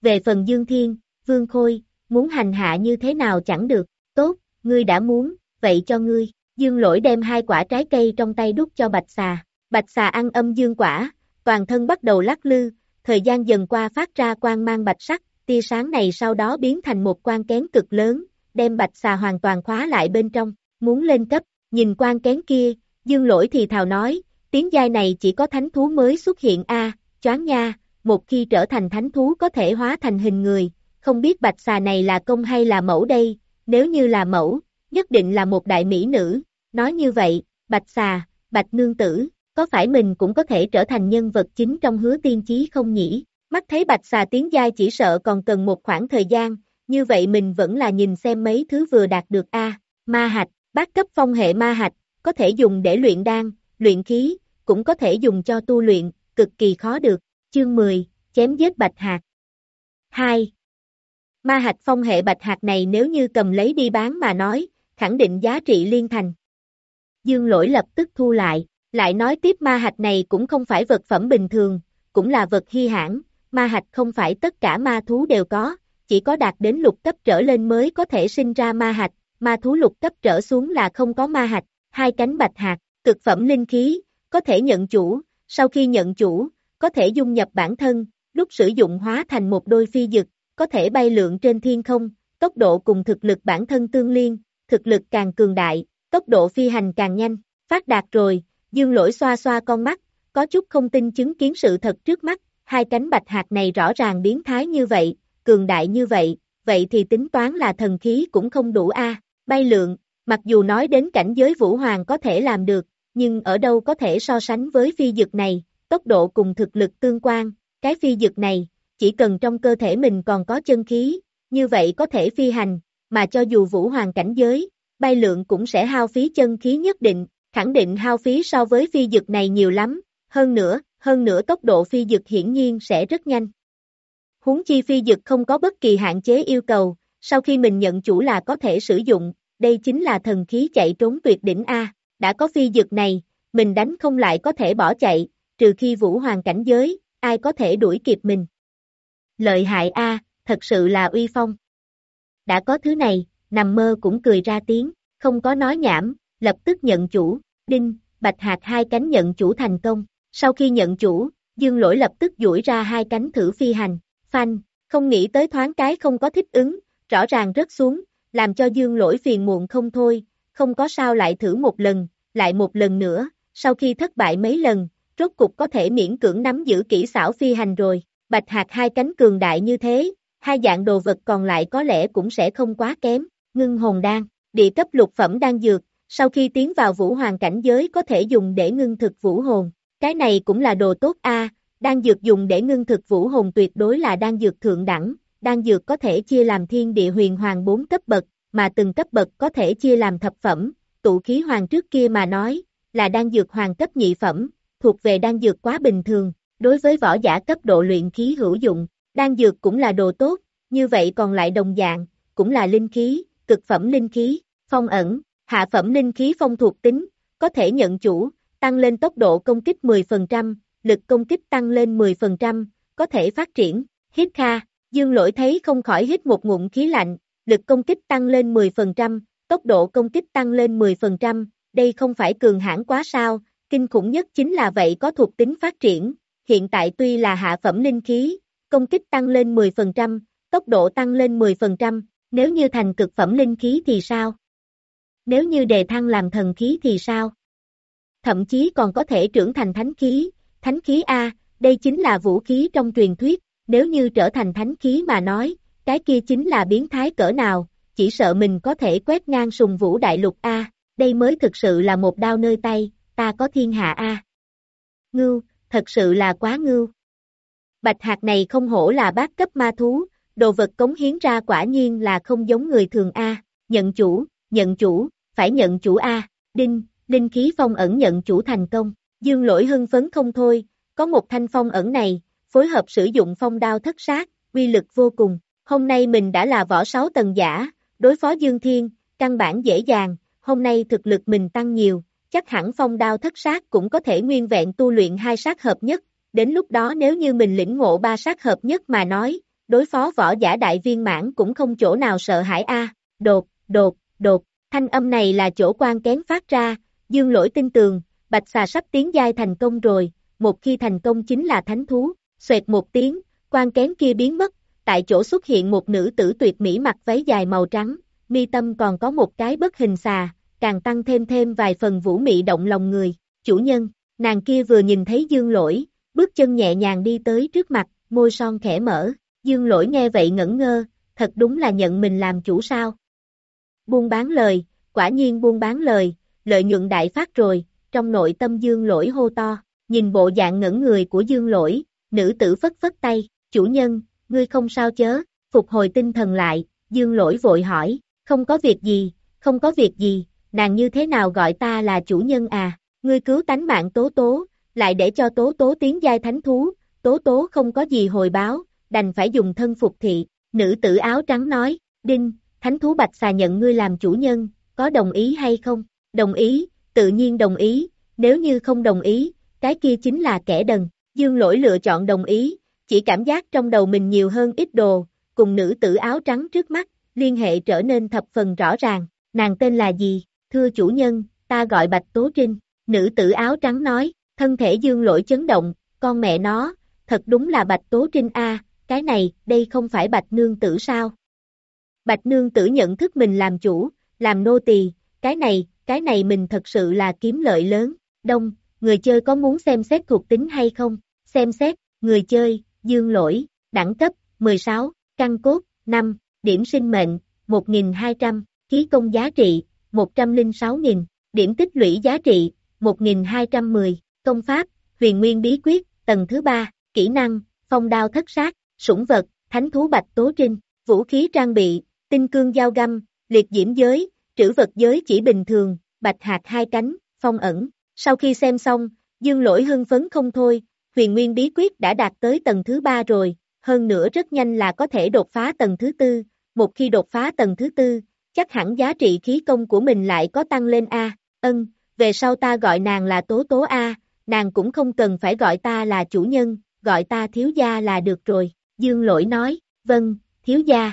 Về phần Dương Thiên, Vương Khôi, muốn hành hạ như thế nào chẳng được, tốt, ngươi đã muốn, vậy cho ngươi, Dương Lỗi đem hai quả trái cây trong tay đút cho Bạch Xà, Bạch Xà ăn âm dương quả, toàn thân bắt đầu lắc lư, thời gian dần qua phát ra quang mang bạch sắc, tia sáng này sau đó biến thành một quan kén cực lớn, đem Bạch Xà hoàn toàn khóa lại bên trong, muốn lên cấp, nhìn quan kén kia, Dương Lỗi thì thào nói, tiếng giai này chỉ có thánh thú mới xuất hiện a, à, choáng nha, một khi trở thành thánh thú có thể hóa thành hình người, không biết bạch xà này là công hay là mẫu đây, nếu như là mẫu, nhất định là một đại mỹ nữ, nói như vậy, bạch xà, bạch nương tử, có phải mình cũng có thể trở thành nhân vật chính trong hứa tiên chí không nhỉ? Mắt thấy bạch xà tiếng giai chỉ sợ còn cần một khoảng thời gian, như vậy mình vẫn là nhìn xem mấy thứ vừa đạt được a ma hạch, bát cấp phong hệ ma hạch, có thể dùng để luyện đan, luyện khí, cũng có thể dùng cho tu luyện, cực kỳ khó được. Chương 10, chém giết bạch hạt. 2. Ma hạch phong hệ bạch hạt này nếu như cầm lấy đi bán mà nói, khẳng định giá trị liên thành. Dương lỗi lập tức thu lại, lại nói tiếp ma hạch này cũng không phải vật phẩm bình thường, cũng là vật hy hãn, ma hạch không phải tất cả ma thú đều có, chỉ có đạt đến lục cấp trở lên mới có thể sinh ra ma hạch, ma thú lục cấp trở xuống là không có ma hạch, hai cánh bạch hạt, cực phẩm linh khí, có thể nhận chủ, sau khi nhận chủ, có thể dung nhập bản thân, lúc sử dụng hóa thành một đôi phi dực, có thể bay lượn trên thiên không, tốc độ cùng thực lực bản thân tương liên, thực lực càng cường đại, tốc độ phi hành càng nhanh, phát đạt rồi, dương lỗi xoa xoa con mắt, có chút không tin chứng kiến sự thật trước mắt, hai cánh bạch hạt này rõ ràng biến thái như vậy, cường đại như vậy, vậy thì tính toán là thần khí cũng không đủ a. Bay lượng, mặc dù nói đến cảnh giới vũ hoàng có thể làm được, nhưng ở đâu có thể so sánh với phi dực này, tốc độ cùng thực lực tương quan, cái phi dực này, chỉ cần trong cơ thể mình còn có chân khí, như vậy có thể phi hành, mà cho dù vũ hoàng cảnh giới, bay lượng cũng sẽ hao phí chân khí nhất định, khẳng định hao phí so với phi dực này nhiều lắm, hơn nữa, hơn nữa tốc độ phi dực hiển nhiên sẽ rất nhanh. Huống chi phi dực không có bất kỳ hạn chế yêu cầu, sau khi mình nhận chủ là có thể sử dụng, đây chính là thần khí chạy trốn tuyệt đỉnh A đã có phi dực này, mình đánh không lại có thể bỏ chạy, trừ khi vũ hoàng cảnh giới, ai có thể đuổi kịp mình. Lợi hại a, thật sự là uy phong. Đã có thứ này, nằm mơ cũng cười ra tiếng, không có nói nhảm, lập tức nhận chủ, đinh, bạch hạt hai cánh nhận chủ thành công, sau khi nhận chủ, dương lỗi lập tức duỗi ra hai cánh thử phi hành, phanh, không nghĩ tới thoáng cái không có thích ứng, rõ ràng rớt xuống, làm cho dương lỗi phiền muộn không thôi, không có sao lại thử một lần, lại một lần nữa, sau khi thất bại mấy lần, rốt cục có thể miễn cưỡng nắm giữ kỹ xảo phi hành rồi, bạch hạt hai cánh cường đại như thế, hai dạng đồ vật còn lại có lẽ cũng sẽ không quá kém, ngưng hồn đan, địa cấp lục phẩm đan dược, sau khi tiến vào vũ hoàng cảnh giới có thể dùng để ngưng thực vũ hồn, cái này cũng là đồ tốt a, đan dược dùng để ngưng thực vũ hồn tuyệt đối là đan dược thượng đẳng, đan dược có thể chia làm thiên địa huyền hoàng 4 cấp bậc, mà từng cấp bậc có thể chia làm thập phẩm, tụ khí hoàng trước kia mà nói, là đan dược hoàng cấp nhị phẩm, thuộc về đan dược quá bình thường, đối với võ giả cấp độ luyện khí hữu dụng, đan dược cũng là đồ tốt, như vậy còn lại đồng dạng, cũng là linh khí, cực phẩm linh khí, phong ẩn, hạ phẩm linh khí phong thuộc tính, có thể nhận chủ, tăng lên tốc độ công kích 10%, lực công kích tăng lên 10%, có thể phát triển, hít kha, dương lỗi thấy không khỏi hít một ngụm khí lạnh, lực công kích tăng lên 10%, tốc độ công kích tăng lên 10%, đây không phải cường hãn quá sao, kinh khủng nhất chính là vậy có thuộc tính phát triển, hiện tại tuy là hạ phẩm linh khí, công kích tăng lên 10%, tốc độ tăng lên 10%, nếu như thành cực phẩm linh khí thì sao? Nếu như đề thăng làm thần khí thì sao? Thậm chí còn có thể trưởng thành thánh khí, thánh khí A, đây chính là vũ khí trong truyền thuyết, nếu như trở thành thánh khí mà nói, cái kia chính là biến thái cỡ nào, chỉ sợ mình có thể quét ngang sùng vũ đại lục A, đây mới thực sự là một đao nơi tay, ta có thiên hạ A. Ngưu, thật sự là quá ngưu. Bạch hạt này không hổ là bác cấp ma thú, đồ vật cống hiến ra quả nhiên là không giống người thường A, nhận chủ, nhận chủ, phải nhận chủ A, đinh, Đinh khí phong ẩn nhận chủ thành công, dương lỗi hưng phấn không thôi, có một thanh phong ẩn này, phối hợp sử dụng phong đao thất sát, uy lực vô cùng, hôm nay mình đã là võ sáu tầng giả, đối phó dương thiên, căn bản dễ dàng, hôm nay thực lực mình tăng nhiều, chắc hẳn phong đao thất sát cũng có thể nguyên vẹn tu luyện hai sát hợp nhất, đến lúc đó nếu như mình lĩnh ngộ ba sát hợp nhất mà nói, đối phó võ giả đại viên mãn cũng không chỗ nào sợ hãi a. Đột, đột, đột, thanh âm này là chỗ quan kén phát ra, dương lỗi tin tường, bạch xà sắp tiến giai thành công rồi, một khi thành công chính là thánh thú, xoẹt một tiếng, quan kén kia biến mất, tại chỗ xuất hiện một nữ tử tuyệt mỹ mặc váy dài màu trắng, mi tâm còn có một cái bất hình xà, càng tăng thêm thêm vài phần vũ mị động lòng người, chủ nhân, nàng kia vừa nhìn thấy dương lỗi, bước chân nhẹ nhàng đi tới trước mặt, môi son khẽ mở, Dương lỗi nghe vậy ngẩn ngơ, thật đúng là nhận mình làm chủ sao. Buôn bán lời, quả nhiên buôn bán lời, lợi nhuận đại phát rồi, trong nội tâm dương lỗi hô to, nhìn bộ dạng ngẩn người của dương lỗi, nữ tử phất phất tay, chủ nhân, ngươi không sao chớ, phục hồi tinh thần lại, dương lỗi vội hỏi, không có việc gì, không có việc gì, nàng như thế nào gọi ta là chủ nhân à, ngươi cứu tánh mạng tố tố, lại để cho tố tố tiến giai thánh thú, tố tố không có gì hồi báo, đành phải dùng thân phục thị, nữ tử áo trắng nói, đinh, thánh thú bạch xà nhận ngươi làm chủ nhân, có đồng ý hay không? Đồng ý, tự nhiên đồng ý, nếu như không đồng ý, cái kia chính là kẻ đần, dương lỗi lựa chọn đồng ý, chỉ cảm giác trong đầu mình nhiều hơn ít đồ, cùng nữ tử áo trắng trước mắt, liên hệ trở nên thập phần rõ ràng, nàng tên là gì, thưa chủ nhân, ta gọi Bạch Tố Trinh, nữ tử áo trắng nói, thân thể dương lỗi chấn động, con mẹ nó, thật đúng là Bạch Tố Trinh A, cái này, đây không phải bạch nương tử sao? Bạch nương tử nhận thức mình làm chủ, làm nô tỳ, cái này, cái này mình thật sự là kiếm lợi lớn. Đông, người chơi có muốn xem xét thuộc tính hay không? Xem xét, người chơi, dương lỗi, đẳng cấp, 16, căn cốt, 5, điểm sinh mệnh, 1.200, khí công giá trị, 106.000, điểm tích lũy giá trị, 1.210, công pháp, huyền nguyên bí quyết, tầng thứ 3, kỹ năng, phong đao thất sát, sủng vật, thánh thú bạch tố trinh, vũ khí trang bị, tinh cương dao găm, liệt diễm giới, trữ vật giới chỉ bình thường, bạch hạt hai cánh, phong ẩn. Sau khi xem xong, dương lỗi hưng phấn không thôi, huyền nguyên bí quyết đã đạt tới tầng thứ ba rồi, hơn nữa rất nhanh là có thể đột phá tầng thứ tư, một khi đột phá tầng thứ tư, chắc hẳn giá trị khí công của mình lại có tăng lên A, ân, về sau ta gọi nàng là tố tố A, nàng cũng không cần phải gọi ta là chủ nhân, gọi ta thiếu gia là được rồi. Dương lỗi nói, vâng, thiếu gia.